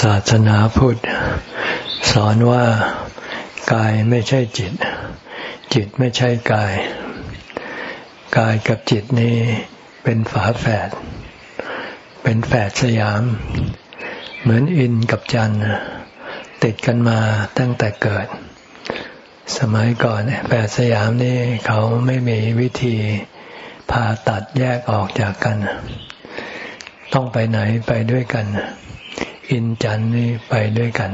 ศาสนาพุทธ สอนว่ากายไม่ใช่จิต จิตไม่ใช่กาย กายกับจิตนี้เป็นฝาแฝด เป็นแฝดสยาม เหมือนอินกับจันติดกันมาตั้งแต่เกิด สมัยก่อนแฝดสยามนี่เขาไม่มีวิธีผ่าตัดแยกออกจากกัน ต้องไปไหนไปด้วยกัน อินจันนี่ไปด้วยกัน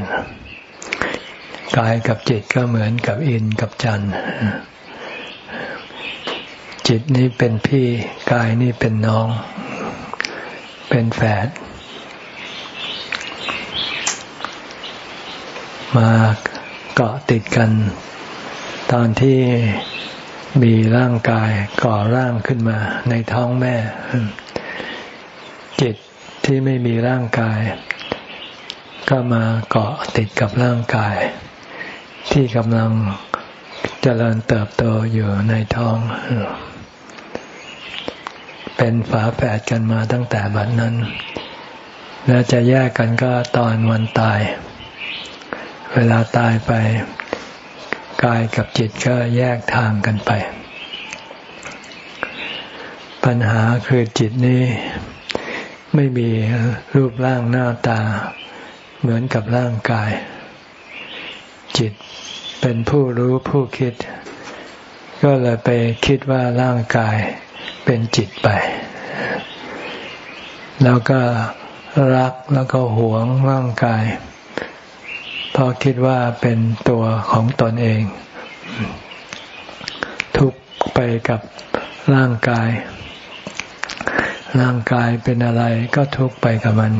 กายกับจิตก็เหมือนกับอินกับจันจิตนี้เป็นพี่กายนี่เป็นน้อง เป็นแฝดมาเกาะติดกัน ตอนที่มีร่างกายก่อร่างขึ้นมาในท้องแม่ จิตที่ไม่มีร่างกาย ก็มาเกาะติดกับร่างกาย ที่กำลังเจริญเติบโตอยู่ในท้อง เป็นฝาแฝดกันมาตั้งแต่บัดนั้น และจะแยกกันก็ตอนวันตาย เวลาตายไปกายกับจิตก็แยกทางกันไป ปัญหาคือจิตนี้ไม่มีรูปร่างหน้าตา เหมือนกับร่างกาย จิตเป็นผู้รู้ผู้คิด ก็เลยไปคิดว่าร่างกายเป็นจิตไป แล้วก็รักแล้วก็หวงร่างกายเพราะคิดว่าเป็นตัวของตนเอง ทุกไปกับร่างกาย ร่างกายเป็นอะไรก็ทุกไปกับมัน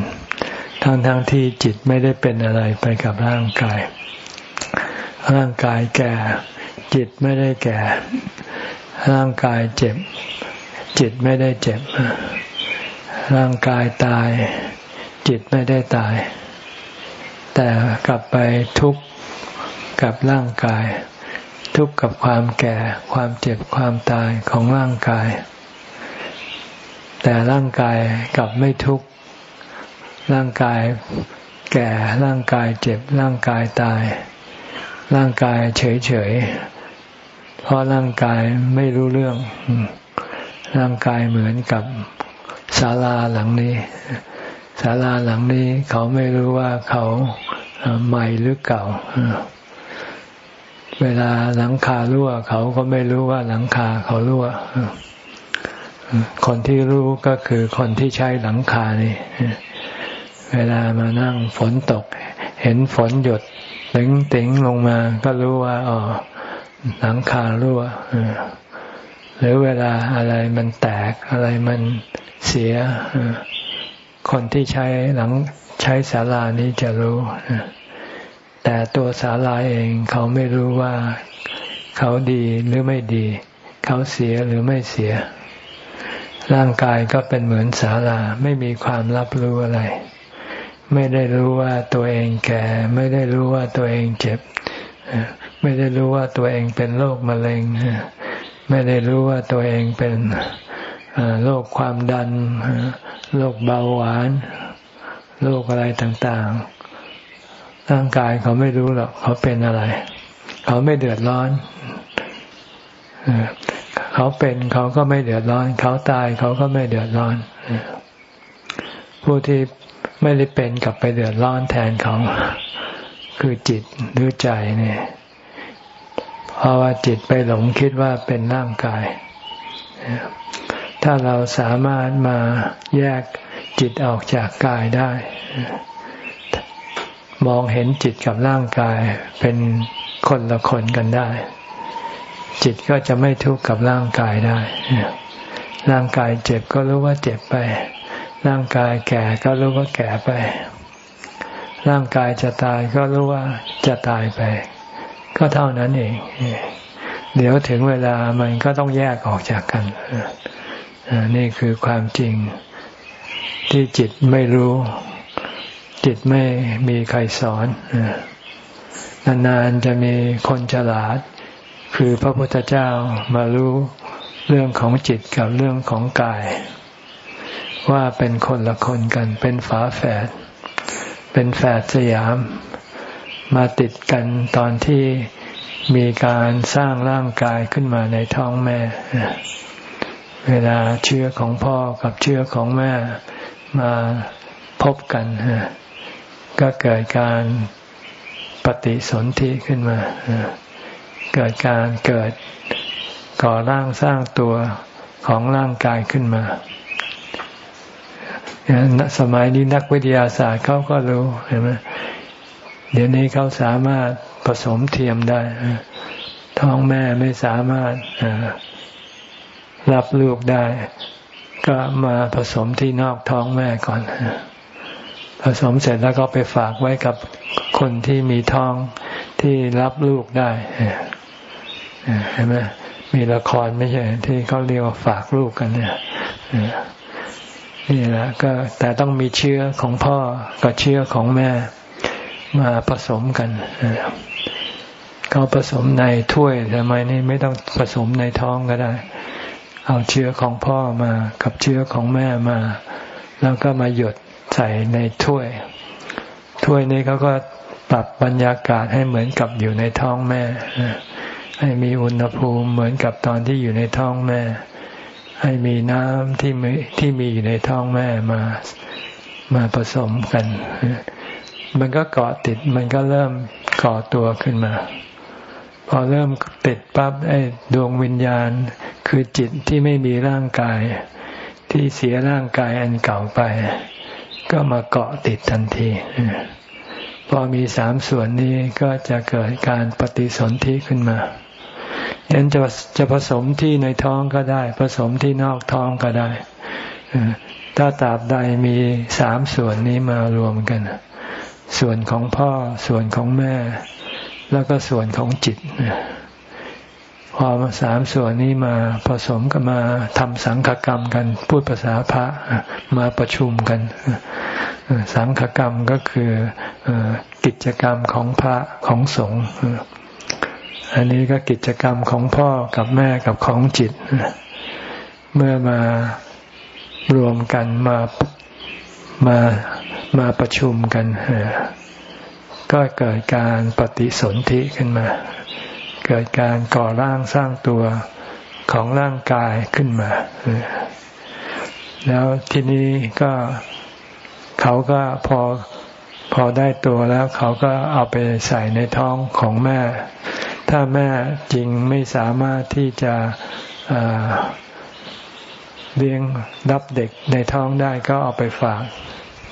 ทั้งทั้งที่จิตไม่ได้เป็นอะไรไปกับร่างกาย ร่างกายแก่ จิตไม่ได้แก่ ร่างกายเจ็บ จิตไม่ได้เจ็บ ร่างกายตาย จิตไม่ได้ตาย แต่กลับไปทุกข์กับร่างกาย ทุกข์กับความแก่ ความเจ็บ ความตายของร่างกาย แต่ร่างกายกลับไม่ทุกข์ ร่างกายแก่ร่างกายเจ็บร่างกายตาย ร่างกายเฉยๆเพราะร่างกายไม่รู้เรื่อง ร่างกายเหมือนกับศาลาหลังนี้ศาลาหลังนี้เขาไม่รู้ว่าเขาใหม่หรือเก่า เวลาหลังคารั่ว เขาก็ไม่รู้ว่าหลังคาเขารั่ว คนที่รู้ก็คือคนที่ใช้หลังคานี่ เวลามานั่งฝนตก เห็นฝนหยดตึงติงลงมา ก็รู้ว่าอ๋อหลังคารั่วหรือเวลาอะไรมันแตกอะไรมันเสียคนที่ใช้หลังใช้ศาลานี้จะรู้แต่ตัวศาลาเองเขาไม่รู้ว่าเขาดีหรือไม่ดี เขาเสียหรือไม่เสีย ร่างกายก็เป็นเหมือนศาลาไม่มีความรับรู้อะไร ไม่ได้รู้ว่าตัวเองแก่ ไม่ได้รู้ว่าตัวเองเจ็บ ไม่ได้รู้ว่าตัวเองเป็นโรคมะเร็ง ไม่ได้รู้ว่าตัวเองเป็นโรคความดันโรคเบาหวานโรคอะไรต่างๆ ร่างกายเขาไม่รู้หรอกเขาเป็นอะไร เขาไม่เดือดร้อนเขาเป็นเขาก็ไม่เดือดร้อน เขาตายเขาก็ไม่เดือดร้อนผู้ที่ ไม่ได้เป็นกลับไปเดือดร้อนแทนเขาคือจิตหรือใจเนี่ยเพราะว่าจิตไปหลงคิดว่าเป็นร่างกาย ถ้าเราสามารถมาแยกจิตออกจากกายได้ มองเห็นจิตกับร่างกายเป็นคนละคนกันได้ จิตก็จะไม่ทุกข์กับร่างกายได้ ร่างกายเจ็บก็รู้ว่าเจ็บไป ร่างกายแก่ก็รู้ว่าแก่ไป ร่างกายจะตายก็รู้ว่าจะตายไป ก็เท่านั้นเอง เดี๋ยวถึงเวลามันก็ต้องแยกออกจากกัน นี่คือความจริงที่จิตไม่รู้ จิตไม่มีใครสอนนานๆจะมีคนฉลาด คือพระพุทธเจ้ามารู้เรื่องของจิตกับเรื่องของกาย ว่าเป็นคนละคนกัน เป็นฝาแฝด เป็นแฝดสยาม มาติดกันตอนที่มีการสร้างร่างกายขึ้นมาในท้องแม่ เวลาเชื้อของพ่อกับเชื้อของแม่มาพบกัน ก็เกิดการปฏิสนธิขึ้นมา เกิดการเกิดก่อร่างสร้างตัวของร่างกายขึ้นมา สมัยนี้นักวิทยาศาสตร์เขาก็รู้เห็นไหมเดี๋ยวนี้เขาสามารถผสมเทียมได้ท้องแม่ไม่สามารถรับลูกได้ ก็มาผสมที่นอกท้องแม่ก่อนผสมเสร็จแล้วก็ไปฝากไว้กับคนที่มีท้องที่รับลูกได้เห็นไหมมีละครไม่ใช่ที่เขาเรียกว่าฝากลูกกันเนี่ย นี่แหละก็แต่ต้องมีเชื้อของพ่อกับเชื้อของแม่มาผสมกันเขาผสมในถ้วยทำไมนี่ไม่ต้องผสมในท้องก็ได้ เอาเชื้อของพ่อมากับเชื้อของแม่มา แล้วก็มาหยดใส่ในถ้วย ถ้วยนี้เขาก็ปรับบรรยากาศให้เหมือนกับอยู่ในท้องแม่ให้มีอุณหภูมิเหมือนกับตอนที่อยู่ในท้องแม่ ให้มีน้ำที่มีที่มีอยู่ในท้องแม่มามาผสมกัน มันก็เกาะติด มันก็เริ่มก่อตัวขึ้นมา พอเริ่มติดปั๊บไอ้ดวงวิญญาณ คือจิตที่ไม่มีร่างกาย ที่เสียร่างกายอันเก่าไป ก็มาเกาะติดทันทีพอมีสามส่วนนี้ก็จะเกิดการปฏิสนธิขึ้นมา ยันจะจะผสมที่ในท้องก็ได้ ผสมที่นอกท้องก็ได้ถ้าตราบใดมีสามส่วนนี้มารวมกัน ส่วนของพ่อส่วนของแม่ แล้วก็ส่วนของจิตพอสามส่วนนี้มาผสมกันมาทำสังฆกรรมกัน พูดภาษาพระมาประชุมกัน สังฆกรรมก็คือกิจกรรมของพระของสงฆ์ อันนี้ก็กิจกรรมของพ่อกับแม่กับของจิต เมื่อมารวมกันมามามาประชุมกัน ก็เกิดการปฏิสนธิขึ้นมา เกิดการก่อร่างสร้างตัวของร่างกายขึ้นมา แล้วทีนี้ก็เขาก็พอพอได้ตัวแล้ว เขาก็เอาไปใส่ในท้องของแม่ ถ้าแม่จริงไม่สามารถที่จะเลี้ยงรับเด็กในท้องได้ก็เอาไปฝาก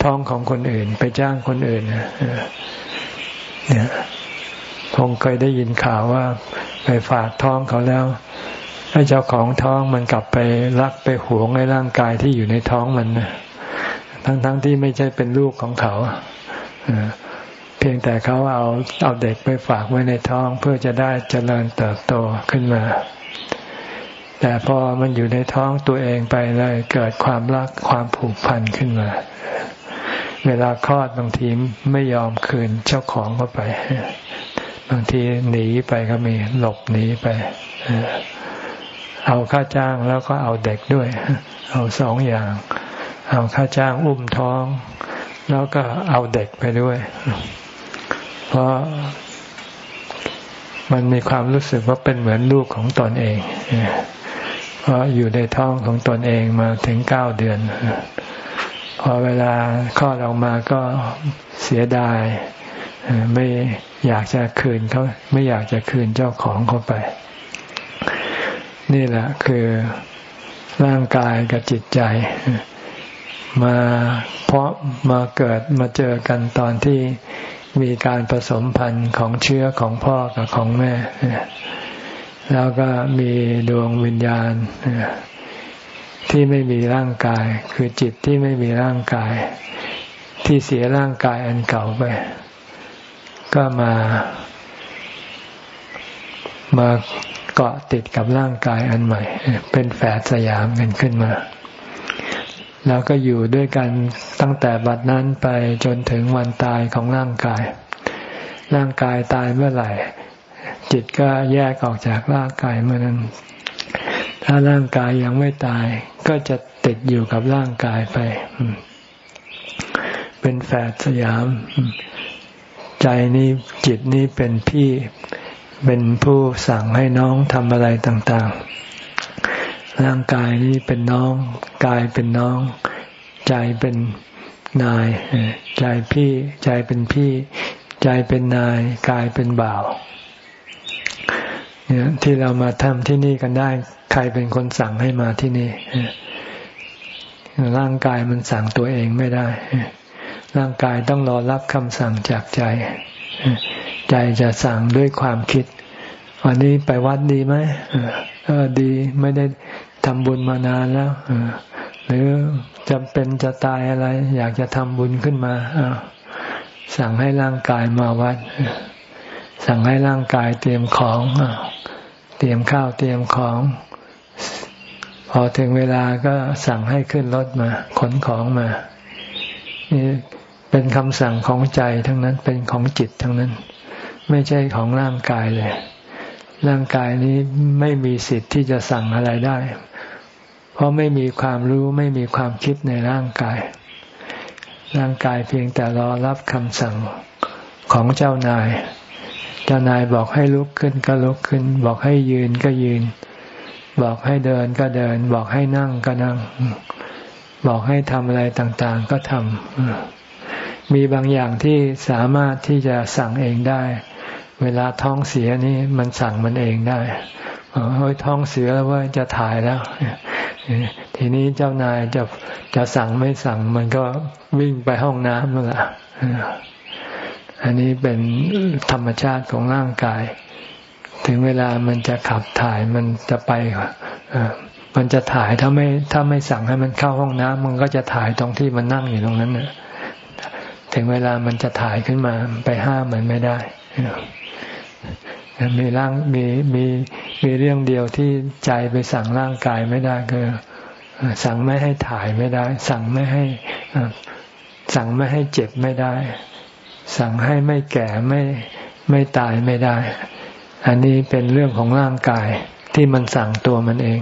ท้องของคนอื่น ไปจ้างคนอื่นเนี่ยคงเคยได้ยินข่าวว่าไปฝากท้องเขาแล้วให้เจ้าของท้องมันกลับไปรักไปหวงในร่างกายที่อยู่ในท้องมันทั้งๆทที่ไม่ใช่เป็นลูกของเขา เพียงแต่เขาเอาเอาเด็กไปฝากไว้ในท้องเพื่อจะได้เจริญเติบโตขึ้นมา แต่พอมันอยู่ในท้องตัวเองไปเลยเกิดความรักความผูกพันขึ้นมา เวลาคลอดบางทีไม่ยอมคืนเจ้าของเข้าไป บางทีหนีไปก็มีหลบหนีไปเอาค่าจ้างแล้วก็เอาเด็กด้วย เอาสองอย่าง เอาค่าจ้างอุ้มท้อง แล้วก็เอาเด็กไปด้วย เพราะมันมีความรู้สึกว่าเป็นเหมือนลูกของตนเอง เพราะอยู่ในท้องของตนเองมาถึงเก้าเดือน พอเวลาคลอดออกมาก็เสียดาย ไม่อยากจะคืนเขาไม่อยากจะคืนเจ้าของเขาไป นี่แหละคือร่างกายกับจิตใจ มาเพราะมาเกิดมาเจอกันตอนที่ มีการผสมพันธุ์ของเชื้อของพ่อกับของแม่ แล้วก็มีดวงวิญญาณที่ไม่มีร่างกาย คือจิตที่ไม่มีร่างกาย ที่เสียร่างกายอันเก่าไป ก็มามาเกาะติดกับร่างกายอันใหม่ เป็นแฝดสยามกันขึ้นมา แล้วก็อยู่ด้วยกันตั้งแต่บัดนั้นไปจนถึงวันตายของร่างกาย ร่างกายตายเมื่อไหร่ จิตก็แยกออกจากร่างกายเมื่อนั้น ถ้าร่างกายยังไม่ตาย ก็จะติดอยู่กับร่างกายไป เป็นแฝดสยาม ใจนี้จิตนี้เป็นพี่เป็นผู้สั่งให้น้องทำอะไรต่าง ๆ ร่างกายนี้เป็นน้อง กายเป็นน้อง ใจเป็นนาย ใจพี่ ใจเป็นพี่ ใจเป็นนาย กายเป็นบ่าว เนี่ยที่เรามาทำที่นี่กันได้ ใครเป็นคนสั่งให้มาที่นี่ ร่างกายมันสั่งตัวเองไม่ได้ ร่างกายต้องรอรับคำสั่งจากใจ ใจจะสั่งด้วยความคิดวันนี้ไปวัดดีไหมเออดีไม่ได้ ทำบุญมานานแล้วหรือจำเป็นจะตายอะไร อยากจะทำบุญขึ้นมาสั่งให้ร่างกายมาวัด สั่งให้ร่างกายเตรียมของเตรียมข้าวเตรียมของ พอถึงเวลาก็สั่งให้ขึ้นรถมา ขนของมา นี่เป็นคำสั่งของใจทั้งนั้นเป็นของจิตทั้งนั้น ไม่ใช่ของร่างกายเลย ร่างกายนี้ไม่มีสิทธิ์ที่จะสั่งอะไรได้ เพราะไม่มีความรู้ไม่มีความคิดในร่างกาย ร่างกายเพียงแต่รอรับคำสั่งของเจ้านาย เจ้านายบอกให้ลุกขึ้นก็ลุกขึ้น บอกให้ยืนก็ยืน บอกให้เดินก็เดิน บอกให้นั่งก็นั่ง บอกให้ทำอะไรต่างๆ ก็ทำมีบางอย่างที่สามารถที่จะสั่งเองได้ เวลาท้องเสียนี่มันสั่งมันเองได้ เฮ้ยท้องเสียแล้วว่าจะถ่ายแล้ว ทีนี้เจ้านายจะจะสั่งไม่สั่ง มันก็วิ่งไปห้องน้ำนั่นแหละอันนี้เป็นธรรมชาติของร่างกาย ถึงเวลามันจะขับถ่ายมันจะไปมันจะถ่ายถ้าไม่ถ้าไม่สั่งให้มันเข้าห้องน้ำมันก็จะถ่ายตรงที่มันนั่งอยู่ตรงนั้นนะถึงเวลามันจะถ่ายขึ้นมาไปห้ามมันไม่ได้ มีร่างมีมีมีเรื่องเดียวที่ใจไปสั่งร่างกายไม่ได้คือสั่งไม่ให้ถ่ายไม่ได้ สั่งไม่ให้สั่งไม่ให้เจ็บไม่ได้ สั่งให้ไม่แก่ไม่ไม่ตายไม่ได้ อันนี้เป็นเรื่องของร่างกายที่มันสั่งตัวมันเอง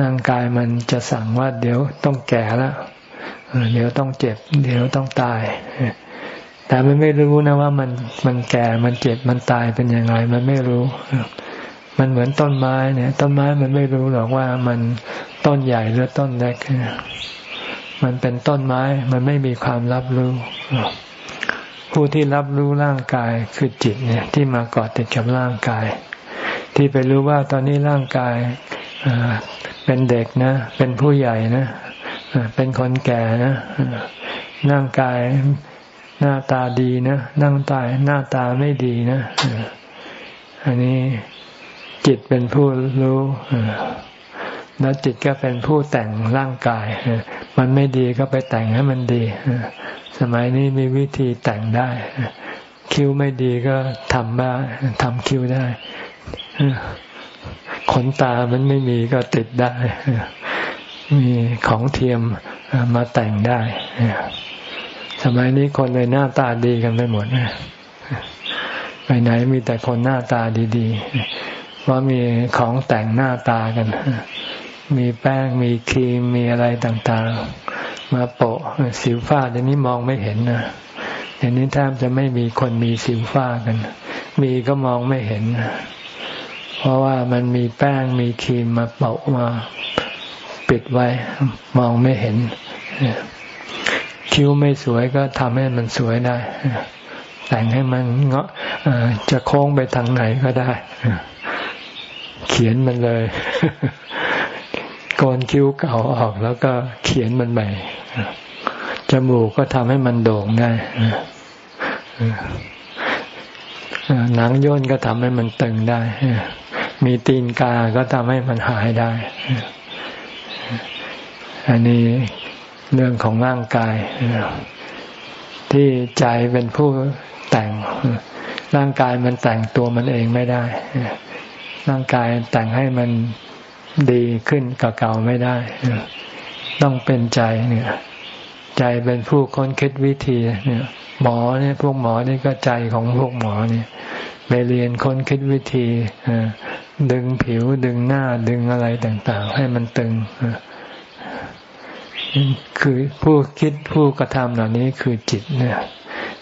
ร่างกายมันจะสั่งว่าเดี๋ยวต้องแก่แล้วเดี๋ยวต้องเจ็บ เดี๋ยวต้องตาย แต่มันไม่รู้นะว่ามันมันแก่มันเจ็บมันตายเป็นยังไง มันไม่รู้ มันเหมือนต้นไม้เนี่ย ต้นไม้มันไม่รู้หรอกว่ามันต้นใหญ่หรือต้นเล็กมันเป็นต้นไม้มันไม่มีความรับรู้ ผู้ที่รับรู้ร่างกายคือจิตเนี่ย ที่มาเกาะติดกับร่างกาย ที่ไปรู้ว่าตอนนี้ร่างกายเป็นเด็กนะ เป็นผู้ใหญ่นะเป็นคนแก่นะร่างกาย น้าตาดีนะนั่งตายหน้าตาไม่ดีนะ อันนี้จิตเป็นผู้รู้แล้วจิตก็เป็นผู้แต่งร่างกาย มันไม่ดีก็ไปแต่งให้มันดี สมัยนี้มีวิธีแต่งได้ คิ้วไม่ดีก็ทำได้ทำคิ้วได้ ขนตามันไม่มีก็ติดได้ มีของเทียมมาแต่งได้ สมัยนี้คนเลยหน้าตาดีกันไปหมดไปไหนมีแต่คนหน้าตาดีๆว่ามีของแต่งหน้าตากัน มีแป้งมีครีมมีอะไรต่างๆ มาโปะสิวฟ้าเดี๋ยวนี้มองไม่เห็นนะเดี๋ยวนี้แทบจะไม่มีคนมีสิวฟ้ากัน มีก็มองไม่เห็น เพราะว่ามันมีแป้งมีครีมมาโปะมาปิดไว้ มองไม่เห็น คิ้วไม่สวยก็ทำให้มันสวยได้ แต่งให้มันเงาะจะโค้งไปทางไหนก็ได้ เขียนมันเลยโกนคิ้วเก่าออกแล้วก็เขียนมันใหม่จมูกก็ทำให้มันโด่งได้หนังย่นก็ทำให้มันตึงได้ มีตีนกา ก็ทำให้มันหายได้ อันนี้ เรื่องของร่างกาย ที่ใจเป็นผู้แต่ง ร่างกายมันแต่งตัวมันเองไม่ได้ ร่างกายแต่งให้มันดีขึ้นกับเก่าไม่ได้ ต้องเป็นใจเนี่ย ใจเป็นผู้ค้นคิดวิธีเนี่ย หมอเนี่ยพวกหมอนี่ก็ใจของพวกหมอเนี่ยไปเรียนค้นคิดวิธีดึงผิวดึงหน้าดึงอะไรต่าง ๆ ให้มันตึง คือผู้คิดผู้กระทำเหล่านี้คือจิตเนี่ย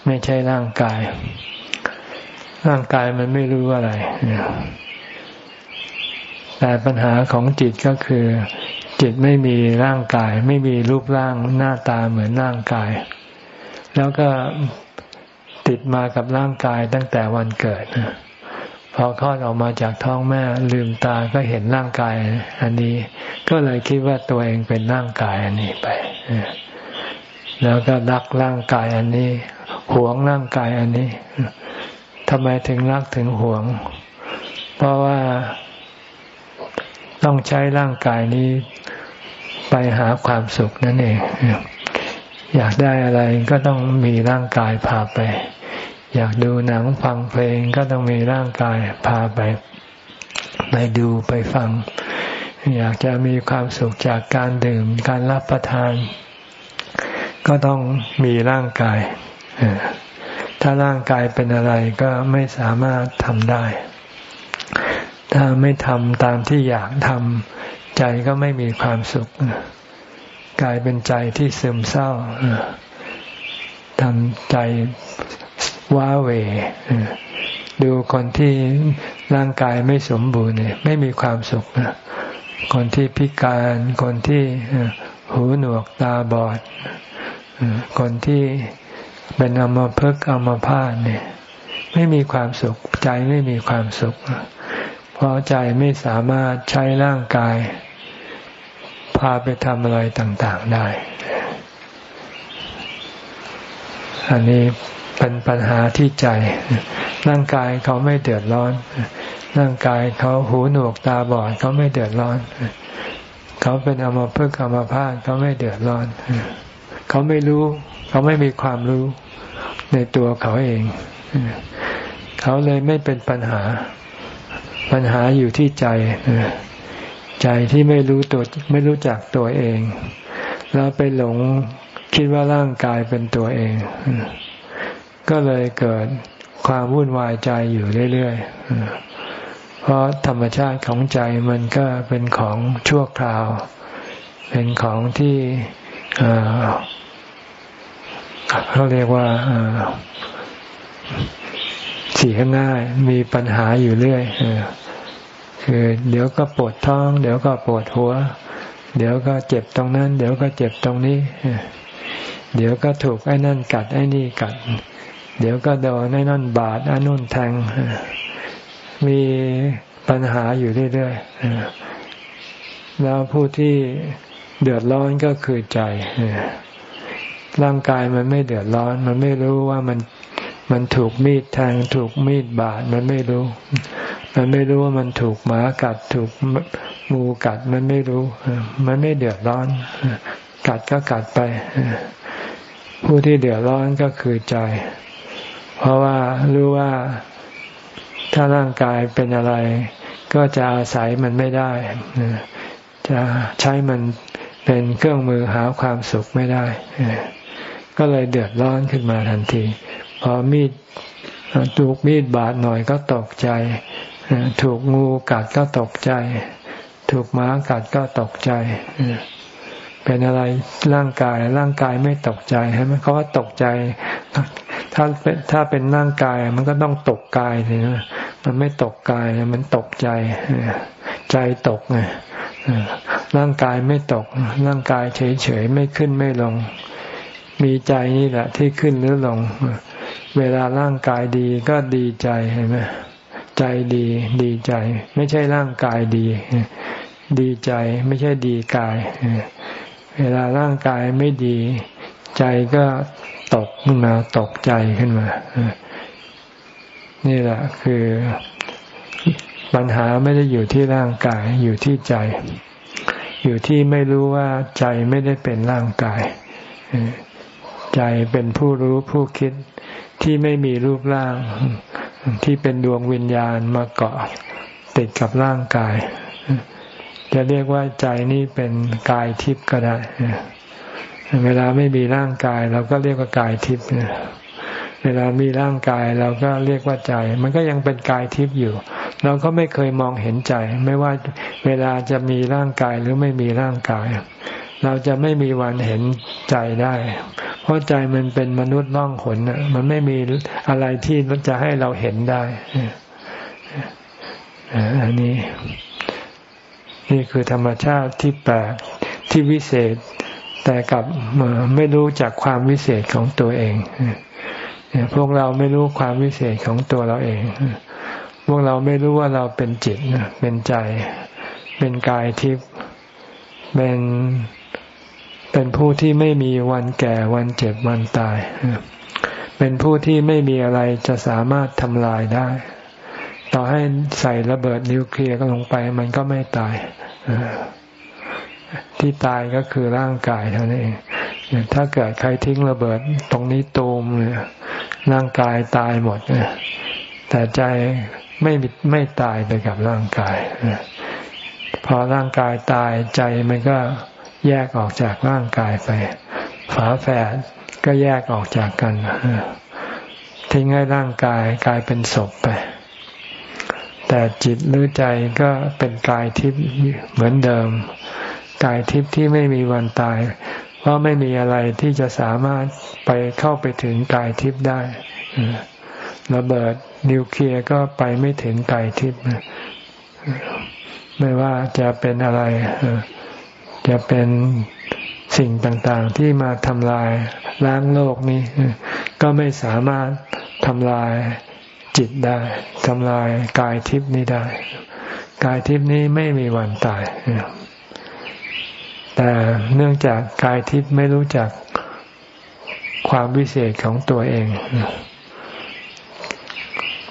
ไม่ใช่ร่างกาย ร่างกายมันไม่รู้อะไร แต่ปัญหาของจิตก็คือ จิตไม่มีร่างกาย ไม่มีรูปร่างหน้าตาเหมือนร่างกาย แล้วก็ติดมากับร่างกายตั้งแต่วันเกิด พอคลอดออกมาจากท้องแม่ลืมตาก็เห็นร่างกาย อันนี้ก็เลยคิดว่าตัวเองเป็นร่างกายอันนี้ไปแล้วก็รักร่างกายอันนี้หวงร่างกายอันนี้ทำไมถึงรักถึงหวง เพราะว่าต้องใช้ร่างกายนี้ไปหาความสุขนั่นเอง อยากได้อะไรก็ต้องมีร่างกายพาไป อยากดูหนังฟังเพลงก็ต้องมีร่างกายพาไป ไปดูไปฟัง อยากจะมีความสุขจากการดื่มการรับประทาน ก็ต้องมีร่างกาย ถ้าร่างกายเป็นอะไรก็ไม่สามารถทำได้ ถ้าไม่ทำตามที่อยากทำใจก็ไม่มีความสุขกลายเป็นใจที่ซึมเศร้าทำใจ ว้าเวดูคนที่ร่างกายไม่สมบูรณ์เนี่ยไม่มีความสุขนะคนที่พิการคนที่หูหนวกตาบอดคนที่เป็นอมภพอมพาตเนี่ยไม่มีความสุข ใจไม่มีความสุข เพราะใจไม่สามารถใช้ร่างกาย พาไปทำอะไรต่าง ๆได้ อันนี้ เป็นปัญหาที่ใจ ร่างกายเขาไม่เดือดร้อน ร่างกายเขาหูหนวกตาบอดเขาไม่เดือดร้อน เขาเป็นอมภพอมพาตเขาไม่เดือดร้อน เขาไม่รู้ เขาไม่มีความรู้ในตัวเขาเอง เขาเลยไม่เป็นปัญหา ปัญหาอยู่ที่ใจ ใจที่ไม่รู้ตัวไม่รู้จักตัวเอง แล้วไปหลงคิดว่าร่างกายเป็นตัวเอง ก็เลยเกิดความวุ่นวายใจอยู่เรื่อยๆ เพราะธรรมชาติของใจมันก็เป็นของชั่วคราว เป็นของที่เขาเรียกว่าเสียง่ายมีปัญหาอยู่เรื่อยคือเดี๋ยวก็ปวดท้อง เดี๋ยวก็ปวดหัว เดี๋ยวก็เจ็บตรงนั้น เดี๋ยวก็เจ็บตรงนี้ เดี๋ยวก็ถูกไอ้นั่นกัดไอ้นี่กัด เดี๋ยวก็โดนไอ้นั่นบาดอ้นุ่นแทง มีปัญหาอยู่เรื่อยๆแล้วผู้ที่เดือดร้อนก็คือใจร่างกายมันไม่เดือดร้อน มันไม่รู้ว่ามันมันถูกมีดแทงถูกมีดบาดมันไม่รู้ มันไม่รู้ว่ามันถูกหมากัดถูกงูกัดมันไม่รู้ มันไม่เดือดร้อน กัดก็กัดไป ผู้ที่เดือดร้อนก็คือใจ เพราะว่ารู้ว่าถ้าร่างกายเป็นอะไร ก็จะอาศัยมันไม่ได้ จะใช้มันเป็นเครื่องมือหาความสุขไม่ได้ ก็เลยเดือดร้อนขึ้นมาทันที พอมีดถูกมีดบาดหน่อยก็ตกใจ ถูกงูกัดก็ตกใจ ถูกหมากัดก็ตกใจ เป็นอะไรร่างกายร่างกายไม่ตกใจใช่ไหมเขาว่าตกใจ ถ้าเป็นถ้าเป็นร่างกาย มันก็ต้องตกกายเลยนะมันไม่ตกกายมันตกใจ ใจตกไงร่างกายไม่ตก ร่างกายเฉยๆไม่ขึ้นไม่ลง มีใจนี่แหละ ที่ขึ้นหรือลง เวลาร่างกายดีก็ดีใจเห็นไหมใจดีดีใจ ไม่ใช่ร่างกายดี ดีใจไม่ใช่ดีกาย เวลาร่างกายไม่ดี ใจก็ ตกขึ้นมาตกใจขึ้นมา นี่แหละคือปัญหาไม่ได้อยู่ที่ร่างกายอยู่ที่ใจ อยู่ที่ไม่รู้ว่าใจไม่ได้เป็นร่างกาย ใจเป็นผู้รู้ผู้คิดที่ไม่มีรูปร่าง ที่เป็นดวงวิญญาณมาเกาะติดกับร่างกาย จะเรียกว่าใจนี่เป็นกายทิพย์ก็ได้ เวลาไม่มีร่างกาย เราก็เรียกว่ากายทิพย์เวลามีร่างกายเราก็เรียกว่าใจ มันก็ยังเป็นกายทิพย์อยู่ เราก็ไม่เคยมองเห็นใจ ไม่ว่าเวลาจะมีร่างกายหรือไม่มีร่างกาย เราจะไม่มีวันเห็นใจได้ เพราะใจมันเป็นมนุษย์ล่องหนมันไม่มีอะไรที่จะให้เราเห็นได้อันนี้ นี่คือธรรมชาติที่แปลกที่วิเศษ แต่กับไม่รู้จากความวิเศษของตัวเองพวกเราไม่รู้ความวิเศษของตัวเราเอง พวกเราไม่รู้ว่าเราเป็นจิตเป็นใจ เป็นกายทิพย์เป็นเป็นผู้ที่ไม่มีวันแก่วันเจ็บวันตาย เป็นผู้ที่ไม่มีอะไรจะสามารถทำลายได้ ต่อให้ใส่ระเบิดนิวเคลียร์ก็ลงไปมันก็ไม่ตาย ที่ตายก็คือร่างกายเท่านั้นเองถ้าเกิดใครทิ้งระเบิดตรงนี้ตูมเนี่ยร่างกายตายหมดแต่ใจไม่ไม่ตายไปกับร่างกายพอร่างกายตายใจมันก็แยกออกจากร่างกายไป ฝาแฝดก็แยกออกจากกันทิ้งให้ร่างกายกลายเป็นศพไป แต่จิตหรือใจก็เป็นกายทิพย์เหมือนเดิม กายทิพย์ที่ไม่มีวันตาย เพราะไม่มีอะไรที่จะสามารถไปเข้าไปถึงกายทิพย์ได้ระเบิดนิวเคลียร์ก็ไปไม่ถึงกายทิพย์ไม่ว่าจะเป็นอะไรจะเป็นสิ่งต่างๆ ที่มาทำลายล้างโลกนี้ก็ไม่สามารถทำลายจิตได้ทำลายกายทิพย์นี้ได้ กายทิพย์นี้ไม่มีวันตาย แต่เนื่องจากกายทิพย์ไม่รู้จักความวิเศษของตัวเอง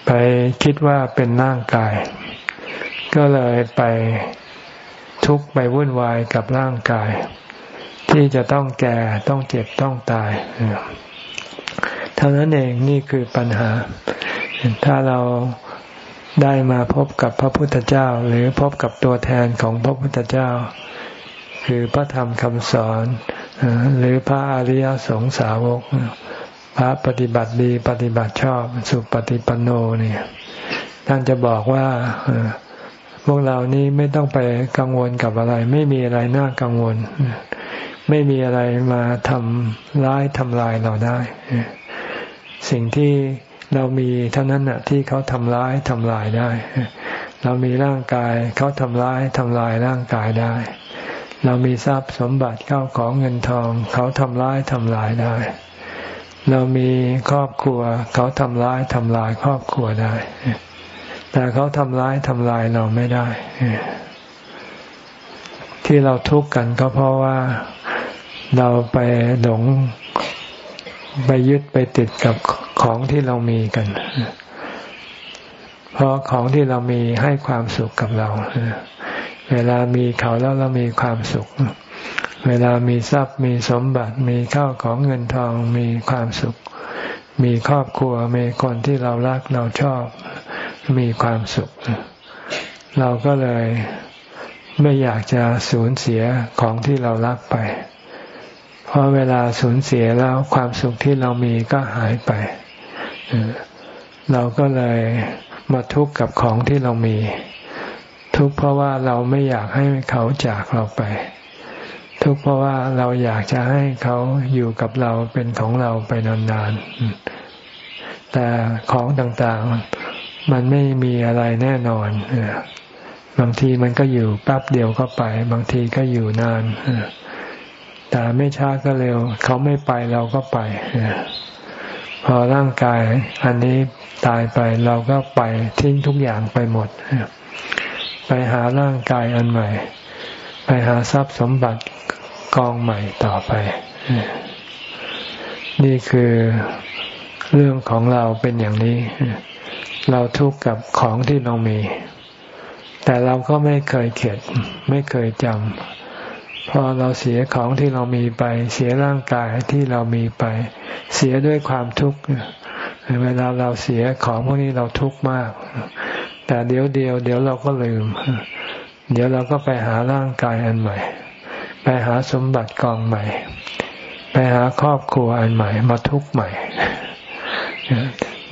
ไปคิดว่าเป็นร่างกาย ก็เลยไปทุกข์ไปวุ่นวายกับร่างกาย ที่จะต้องแก่ต้องเจ็บต้องตายเท่านั้นเองนี่คือปัญหา ถ้าเราได้มาพบกับพระพุทธเจ้า หรือพบกับตัวแทนของพระพุทธเจ้า คือพระธรรมคำสอนหรือพระอริยสงสาวก พระปฏิบัติดีปฏิบัติชอบสุปฏิปันโนเนี่ยท่านจะบอกว่าพวกเรานี้ไม่ต้องไปกังวลกับอะไร ไม่มีอะไรน่ากังวล ไม่มีอะไรมาทำร้ายทำลายเราได้ สิ่งที่เรามีเท่านั้นน่ะที่เขาทำร้ายทำลายได้ เรามีร่างกายเขาทำร้ายทำลายร่างกายได้ เรามีทรัพย์สมบัติเข้าของเงินทอง เขาทำร้ายทำลายได้ เรามีครอบครัว เขาทำร้ายทำลายครอบครัวได้ แต่เขาทำร้ายทำลายเราไม่ได้ ที่เราทุกข์กันก็เพราะว่าเราไปหลงไปยึดไปติดกับของที่เรามีกัน เพราะของที่เรามีให้ความสุขกับเรา เวลามีเขาแล้วเรามีความสุข เวลามีทรัพย์มีสมบัติมีข้าวของเงินทองมีความสุข มีครอบครัวมีคนที่เรารักเราชอบ มีความสุข เราก็เลยไม่อยากจะสูญเสียของที่เรารักไป เพราะเวลาสูญเสียแล้วความสุขที่เรามีก็หายไป เราก็เลยมาทุกข์กับของที่เรามี ทุกข์เพราะว่าเราไม่อยากให้เขาจากเราไป ทุกข์เพราะว่าเราอยากจะให้เขาอยู่กับเราเป็นของเราไปนานๆ แต่ของต่างๆมันไม่มีอะไรแน่นอนบางทีมันก็อยู่แป๊บเดียวก็ไป บางทีก็อยู่นานแต่ไม่ช้าก็เร็ว เขาไม่ไปเราก็ไปพอร่างกาย อันนี้ตายไปเราก็ไปทิ้งทุกอย่างไปหมด ไปหาร่างกายอันใหม่ ไปหาทรัพย์สมบัติกองใหม่ต่อไป นี่คือเรื่องของเราเป็นอย่างนี้ เราทุกข์กับของที่เรามี แต่เราก็ไม่เคยเข็ด ไม่เคยจำพอเราเสียของที่เรามีไป เสียร่างกายที่เรามีไป เสียด้วยความทุกข์เวลาเราเสียของพวกนี้เราทุกข์มาก แต่เดี๋ยวเดียว เดี๋ยวเราก็ลืม เดี๋ยวเราก็ไปหาร่างกายอันใหม่ ไปหาสมบัติกองใหม่ ไปหาครอบครัวอันใหม่ มาทุกข์ใหม่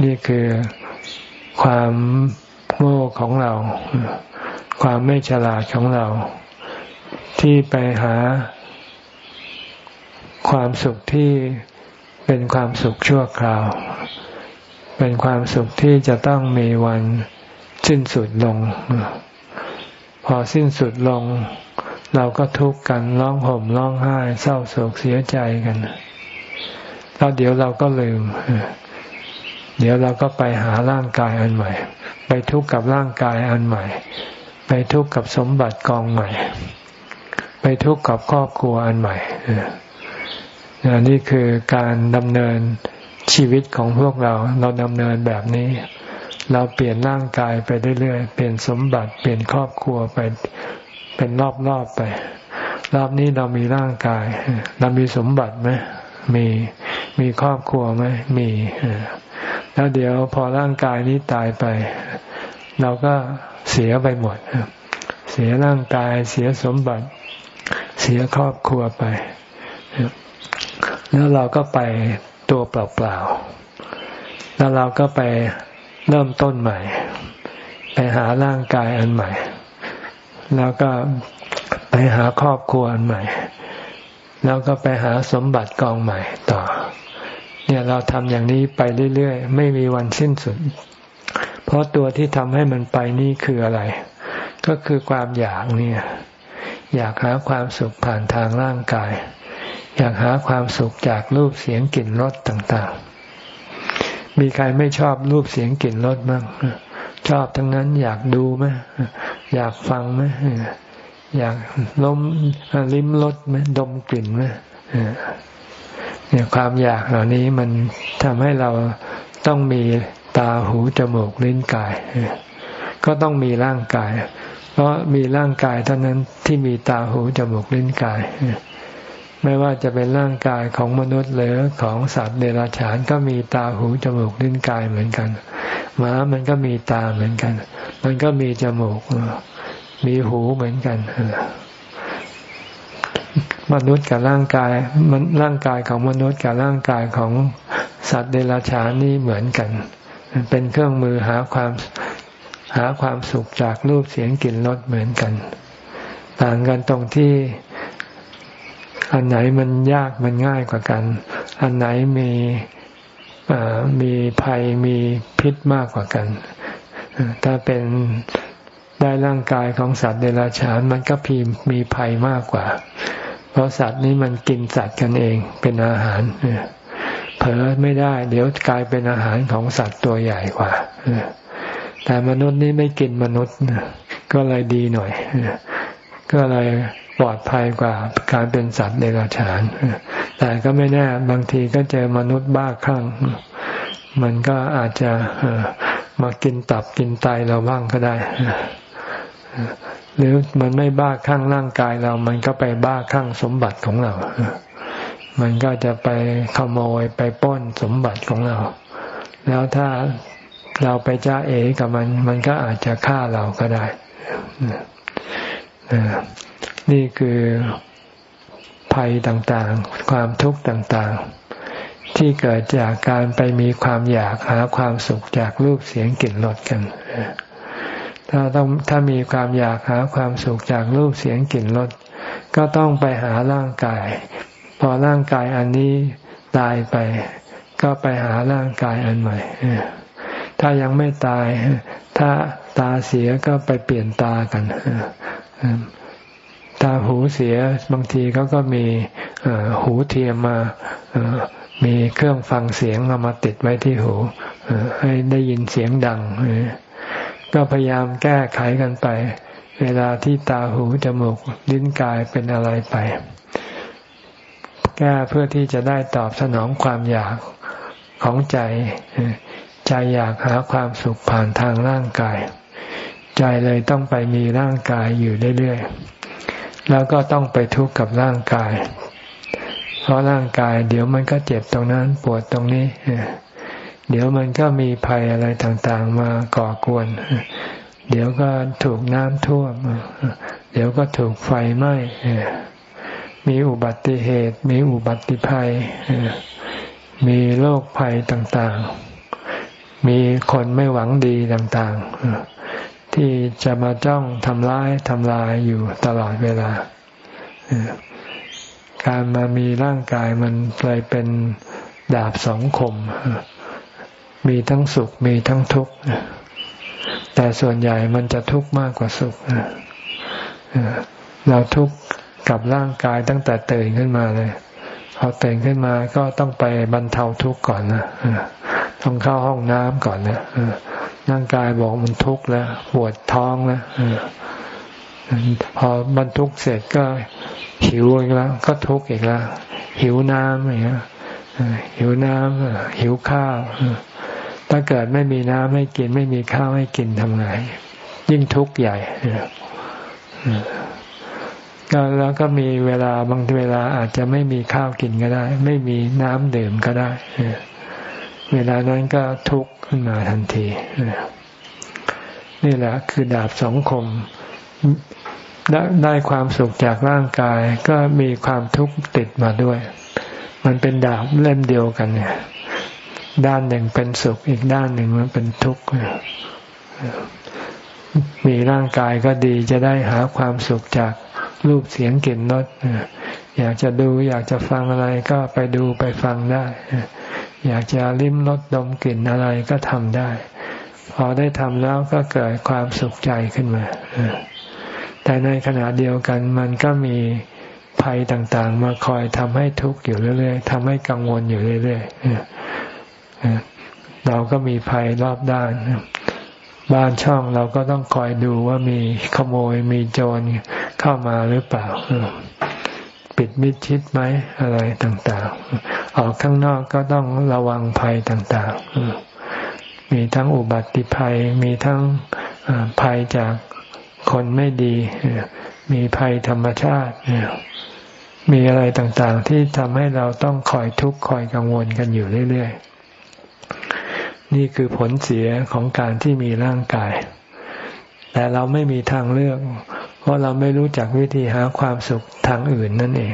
นี่คือความโง่ของเรา ความไม่ฉลาดของเรา ที่ไปหาความสุขที่เป็นความสุขชั่วคราว เป็นความสุขที่จะต้องมีวัน สิ้นสุดลง พอสิ้นสุดลง เราก็ทุกข์กันร้องห่มร้องไห้ เศร้าโศกเสียใจกันแล้วเดี๋ยวเราก็ลืม เดี๋ยวเราก็ไปหาร่างกายอันใหม่ ไปทุกข์กับร่างกายอันใหม่ ไปทุกข์กับสมบัติกองใหม่ ไปทุกข์กับครอบครัวอันใหม่นี่คือการดำเนินชีวิตของพวกเราเราดำเนินแบบนี้ เราเปลี่ยนร่างกายไปเรื่อยๆ เปลี่ยนสมบัติเปลี่ยนครอบครัวไปเป็นรอบๆไป รอบนี้เรามีร่างกาย เรามีสมบัติไหมมีมีครอบครัวไหมมีแล้วเดี๋ยวพอร่างกายนี้ตายไป เราก็เสียไปหมด เสียร่างกายเสียสมบัติ เสียครอบครัวไป แล้วเราก็ไปตัวเปล่าๆแล้วเราก็ไป เริ่มต้นใหม่ ไปหาร่างกายอันใหม่ แล้วก็ไปหาครอบครัวอันใหม่ แล้วก็ไปหาสมบัติกองใหม่ต่อ เนี่ยเราทำอย่างนี้ไปเรื่อยๆ ไม่มีวันสิ้นสุด เพราะตัวที่ทำให้มันไปนี่คืออะไร ก็คือความอยากเนี่ย อยากหาความสุขผ่านทางร่างกาย อยากหาความสุขจากรูปเสียงกลิ่นรสต่างๆ มีใครไม่ชอบรูปเสียงกลิ่นรสบ้างชอบทั้งนั้นอยากดูไหมอยากฟังไหมอยากล้มลิ้มรสไหมดมกลิ่นไหมเนี่ยความอยากเหล่านี้มันทำให้เราต้องมีตาหูจมูกลิ้นกาย ก็ต้องมีร่างกาย เพราะมีร่างกายเท่านั้นที่มีตาหูจมูกลิ้นกาย ไม่ว่าจะเป็นร่างกายของมนุษย์หรือของสัตว์เดรัจฉานก็มีตาหูจมูกลิ้นกายเหมือนกันหมามันก็มีตาเหมือนกัน มันก็มีจมูก มีหูเหมือนกันมนุษย์กับร่างกายมันร่างกายของมนุษย์กับร่างกายของสัตว์เดรัจฉานนี่เหมือนกัน เป็นเครื่องมือหาความหาความสุขจากรูปเสียงกลิ่นรสเหมือนกัน ต่างกันตรงที่ อันไหนมันยากมันง่ายกว่ากัน อันไหนมีมีภัยมีพิษมากกว่ากัน ถ้าเป็นได้ร่างกายของสัตว์เดรัจฉานมันก็พีมีภัยมากกว่า เพราะสัตว์นี้มันกินสัตว์กันเองเป็นอาหารเผลอไม่ได้ เดี๋ยวกลายเป็นอาหารของสัตว์ตัวใหญ่กว่าแต่มนุษย์นี่ไม่กินมนุษย์ก็เลยดีหน่อยก็เลย ปลอดภัยกว่าการเป็นสัตว์เดรัจฉาน แต่ก็ไม่แน่บางทีก็เจอมนุษย์บ้าคลั่ง มันก็อาจจะมากินตับกินไตเราบ้างก็ได้ หรือมันไม่บ้าคลั่งร่างกายเรา มันก็ไปบ้าคลั่งสมบัติของเรา มันก็จะไปขโมยไปป้นสมบัติของเรา แล้วถ้าเราไปจ้าเอกับมัน มันก็อาจจะฆ่าเราก็ได้ นี่คือภัยต่างๆ ความทุกข์ต่างๆ ที่เกิดจากการไปมีความอยากหาความสุขจากรูปเสียงกลิ่นรสกัน ถ้าต้องถ้ามีความอยากหาความสุขจากรูปเสียงกลิ่นรสก็ต้องไปหาร่างกาย พอร่างกายอันนี้ตายไป ก็ไปหาร่างกายอันใหม่ ถ้ายังไม่ตาย ถ้าตาเสียก็ไปเปลี่ยนตากัน ตาหูเสียบางทีเขาก็มีหูเทียมมามีเครื่องฟังเสียงเอามาติดไว้ที่หูให้ได้ยินเสียงดังก็พยายามแก้ไขกันไป เวลาที่ตาหูจมูกลิ้นกายเป็นอะไรไป แก้เพื่อที่จะได้ตอบสนองความอยากของใจ ใจอยากหาความสุขผ่านทางร่างกาย ใจเลยต้องไปมีร่างกายอยู่เรื่อยๆ แล้วก็ต้องไปทุกข์กับร่างกาย เพราะร่างกาย เดี๋ยวมันก็เจ็บตรงนั้นปวดตรงนี้ เดี๋ยวมันก็มีภัยอะไรต่างๆ มาก่อกวน เดี๋ยวก็ถูกน้ำท่วม เดี๋ยวก็ถูกไฟไหม้มีอุบัติเหตุ มีอุบัติภัย มีโรคภัยต่างๆ มีคนไม่หวังดีต่างๆ ที่จะมาจ้องทำร้ายทำลายอยู่ตลอดเวลา การมามีร่างกายมันเลยเป็นดาบสองคม มีทั้งสุขมีทั้งทุกข์แต่ส่วนใหญ่มันจะทุกข์มากกว่าสุขเราทุกข์กับร่างกายตั้งแต่ตื่นขึ้นมาเลยพอตื่นขึ้นมาก็ต้องไปบรรเทาทุกข์ก่อนนะต้องเข้าห้องน้ำก่อนนะ ร่างกายบอกมันทุกข์แล้วปวดท้องแล้วพอบรรทุกเสร็จก็หิวอีกแล้ว ก็ทุกข์อีกแล้วหิวน้ำอย่างเงี้ยหิวน้ำหิวข้าวถ้าเกิดไม่มีน้ำให้กิน ไม่มีข้าวให้กินทำไงยิ่งทุกข์ใหญ่ก็แล้วก็มีเวลาบางเวลาอาจจะไม่มีข้าวกินก็ได้ ไม่มีน้ำดื่มก็ได้ เวลานั้นก็ทุกข์ขึ้นมาทันที นี่แหละคือดาบสองคมได้ได้ความสุขจากร่างกายก็มีความทุกข์ติดมาด้วย มันเป็นดาบเล่มเดียวกันเนี่ย ด้านหนึ่งเป็นสุขอีกด้านหนึ่งมันเป็นทุกข์มีร่างกายก็ดีจะได้หาความสุขจากรูปเสียงกลิ่นรสอยากจะดูอยากจะฟังอะไรก็ไปดูไปฟังได้ อยากจะลิ้มรสดมกลิ่นอะไรก็ทำได้ พอได้ทำแล้วก็เกิดความสุขใจขึ้นมา แต่ในขณะเดียวกันมันก็มีภัยต่างๆ มาคอยทำให้ทุกข์อยู่เรื่อยๆทำให้กังวลอยู่เรื่อยๆเราก็มีภัยรอบด้านบ้านช่องเราก็ต้องคอยดูว่ามีขโมยมีโจรเข้ามาหรือเปล่า ปิดมิดชิดไหมอะไรต่างๆ ออกข้างนอกก็ต้องระวังภัยต่างๆ มีทั้งอุบัติภัย มีทั้งภัยจากคนไม่ดี มีภัยธรรมชาติ มีอะไรต่างๆ ที่ทำให้เราต้องคอยทุกข์คอยกังวลกันอยู่เรื่อยๆ นี่คือผลเสียของการที่มีร่างกาย แต่เราไม่มีทางเลือก เพราะเราไม่รู้จักวิธีหาความสุขทางอื่นนั่นเอง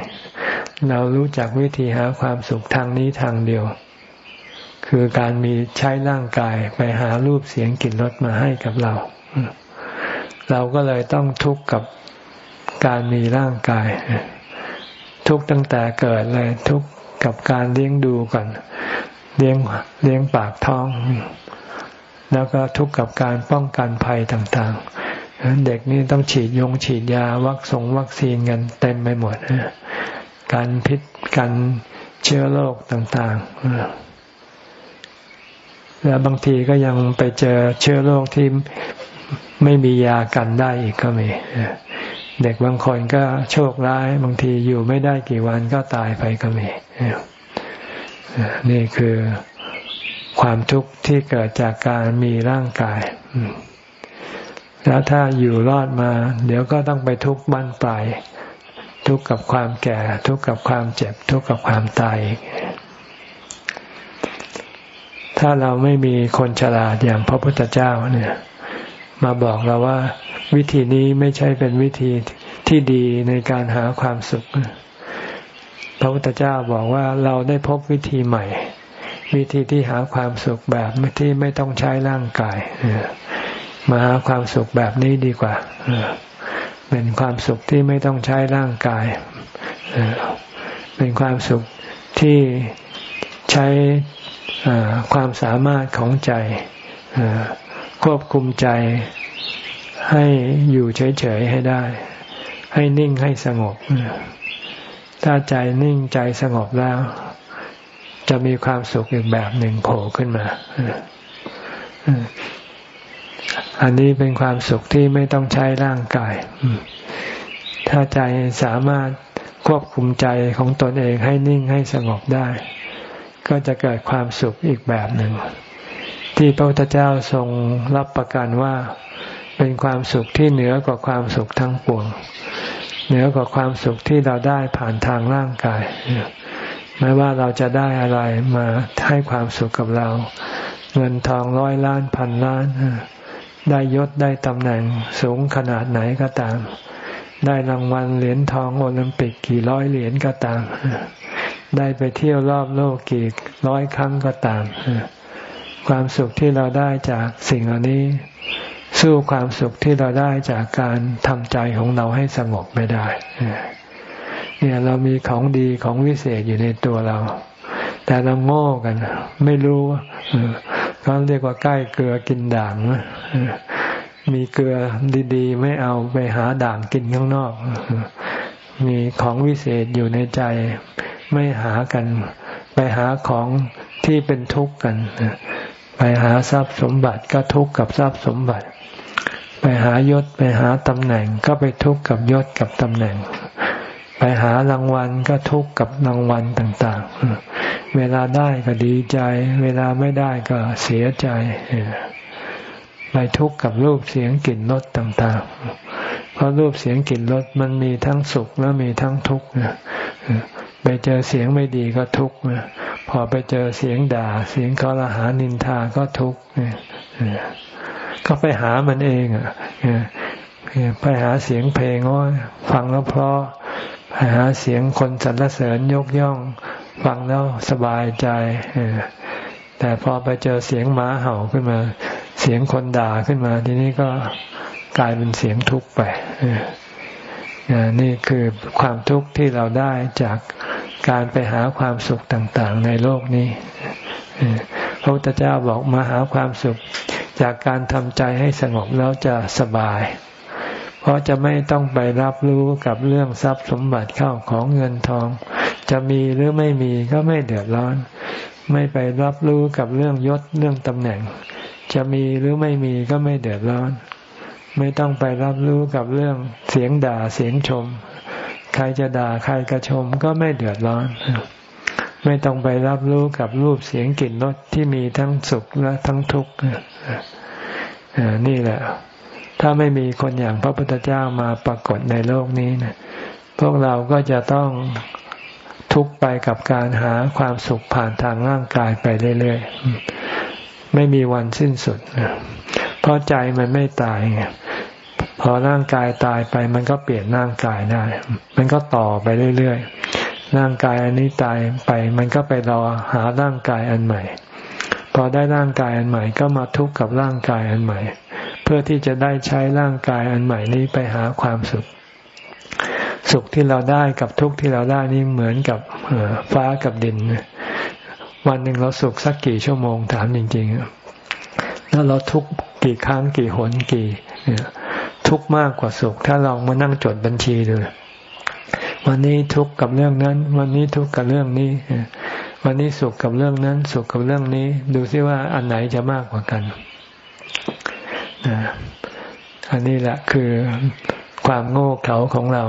เรารู้จักวิธีหาความสุขทางนี้ทางเดียว คือการมีใช้ร่างกายไปหารูปเสียงกลิ่นรสมาให้กับเรา เราก็เลยต้องทุกข์กับการมีร่างกาย ทุกข์ตั้งแต่เกิดเลยทุกข์กับการเลี้ยงดูก่อนเลี้ยงเลี้ยงปากท้อง แล้วก็ทุกข์กับการป้องกันภัยต่างๆ เด็กนี่ต้องฉีดยงฉีดยาวัคซงวัคซีนกันเต็มไปหมดการพิษกันเชื้อโรคต่างๆ แล้วบางทีก็ยังไปเจอเชื้อโรคที่ไม่มียากันได้อีกก็มีเด็กบางคนก็โชคร้าย บางทีอยู่ไม่ได้กี่วันก็ตายไปก็มีนี่คือความทุกข์ที่เกิดจากการมีร่างกาย แล้วถ้าอยู่รอดมา เดี๋ยวก็ต้องไปทุกข์บั้นปลายทุกข์กับความแก่ ทุกข์กับความเจ็บ ทุกข์กับความตายถ้าเราไม่มีคนฉลาดอย่างพระพุทธเจ้าเนี่ย มาบอกเราว่า วิธีนี้ไม่ใช่เป็นวิธีที่ดีในการหาความสุข พระพุทธเจ้าบอกว่าเราได้พบวิธีใหม่ วิธีที่หาความสุขแบบที่ไม่ต้องใช้ร่างกาย มาหาความสุขแบบนี้ดีกว่าเป็นความสุขที่ไม่ต้องใช้ร่างกาย เป็นความสุขที่ใช้ความสามารถของใจควบคุมใจให้อยู่เฉยๆให้ได้ ให้นิ่งให้สงบ ถ้าใจนิ่งใจสงบแล้ว จะมีความสุขอีกแบบหนึ่งโผล่ขึ้นมา อันนี้เป็นความสุขที่ไม่ต้องใช้ร่างกาย ถ้าใจสามารถควบคุมใจของตนเองให้นิ่งให้สงบได้ ก็จะเกิดความสุขอีกแบบหนึ่ง ที่พระพุทธเจ้าทรงรับประกันว่า เป็นความสุขที่เหนือกว่าความสุขทั้งปวง เหนือกว่าความสุขที่เราได้ผ่านทางร่างกาย ไม่ว่าเราจะได้อะไรมาให้ความสุขกับเรา เงินทองร้อยล้านพันล้าน ได้ยศได้ตำแหน่งสูงขนาดไหนก็ตาม ได้รางวัลเหรียญทองโอลิมปิกกี่ร้อยเหรียญก็ตาม ได้ไปเที่ยวรอบโลกกี่ร้อยครั้งก็ตาม ความสุขที่เราได้จากสิ่งเหล่านี้ สู้ความสุขที่เราได้จากการทำใจของเราให้สงบไม่ได้ เนี่ยเรามีของดีของวิเศษอยู่ในตัวเรา แต่เราโง่กัน ไม่รู้ เขาเรียกว่าใกล้เกลือกินด่างมีเกลือดีๆ ไม่เอาไปหาด่างกินข้างนอก มีของวิเศษอยู่ในใจไม่หากัน ไปหาของที่เป็นทุกข์กัน ไปหาทรัพย์สมบัติก็ทุกข์กับทรัพย์สมบัติ ไปหายศไปหาตำแหน่งก็ไปทุกข์กับยศกับตำแหน่ง ไปหารางวัลก็ทุกข์กับรางวัลต่าง ๆ เวลาได้ก็ดีใจ เวลาไม่ได้ก็เสียใจไปทุกข์กับรูปเสียงกลิ่นรสต่างๆ เพราะรูปเสียงกลิ่นรสมันมีทั้งสุขแล้วมีทั้งทุกข์ไปเจอเสียงไม่ดีก็ทุกข์พอไปเจอเสียงด่า เสียงคอรหานินทาก็ทุกข์ก็ไปหามันเองไปหาเสียงเพลงว่าฟังแล้วเพราะไปหาเสียงคนสรรเสริญยกย่อง ฟังแล้วสบายใจแต่พอไปเจอเสียงหมาเห่าขึ้นมา เสียงคนด่าขึ้นมา ทีนี้ก็กลายเป็นเสียงทุกข์ไปนี่คือความทุกข์ที่เราได้จากการไปหาความสุขต่างๆ ในโลกนี้พระพุทธเจ้าบอกมาหาความสุขจากการทำใจให้สงบแล้วจะสบาย เพราะจะไม่ต้องไปรับรู้กับเรื่องทรัพย์สมบัติเข้าของเงินทอง จะมีหรือไม่มีก็ไม่เดือดร้อน ไม่ไปรับรู้กับเรื่องยศเรื่องตำแหน่ง จะมีหรือไม่มีก็ไม่เดือดร้อน ไม่ต้องไปรับรู้กับเรื่องเสียงด่าเสียงชม ใครจะด่าใครกระชมก็ไม่เดือดร้อน ไม่ต้องไปรับรู้กับรูปเสียงกลิ่นรสที่มีทั้งสุขและทั้งทุกข์นี่แหละ ถ้าไม่มีคนอย่างพระพุทธเจ้ามาปรากฏในโลกนี้นะพวกเราก็จะต้อง ทุกข์ไปกับการหาความสุขผ่านทางร่างกายไปเรื่อยๆ ไม่มีวันสิ้นสุด เพราะใจมันไม่ตายไงพอร่างกายตายไปมันก็เปลี่ยนร่างกายได้ มันก็ต่อไปเรื่อยๆ ร่างกายอันนี้ตายไป มันก็ไปรอหาร่างกายอันใหม่ พอได้ร่างกายอันใหม่ก็มาทุกข์กับร่างกายอันใหม่ เพื่อที่จะได้ใช้ร่างกายอันใหม่นี้ไปหาความสุข สุขที่เราได้กับทุกข์ที่เราได้นี่เหมือนกับฟ้ากับดิน วันหนึ่งเราสุขสักกี่ชั่วโมงถามจริง ๆ แล้วเราทุกข์กี่ครั้งกี่หนกี่ทุกข์มากกว่าสุข ถ้าเรามานั่งจดบัญชีดูวันนี้ทุกข์กับเรื่องนั้น วันนี้ทุกข์กับเรื่องนี้ วันนี้สุขกับเรื่องนั้น สุขกับเรื่องนี้ ดูซิว่าอันไหนจะมากกว่ากันอันนี้แหละคือความโง่เขลาของเรา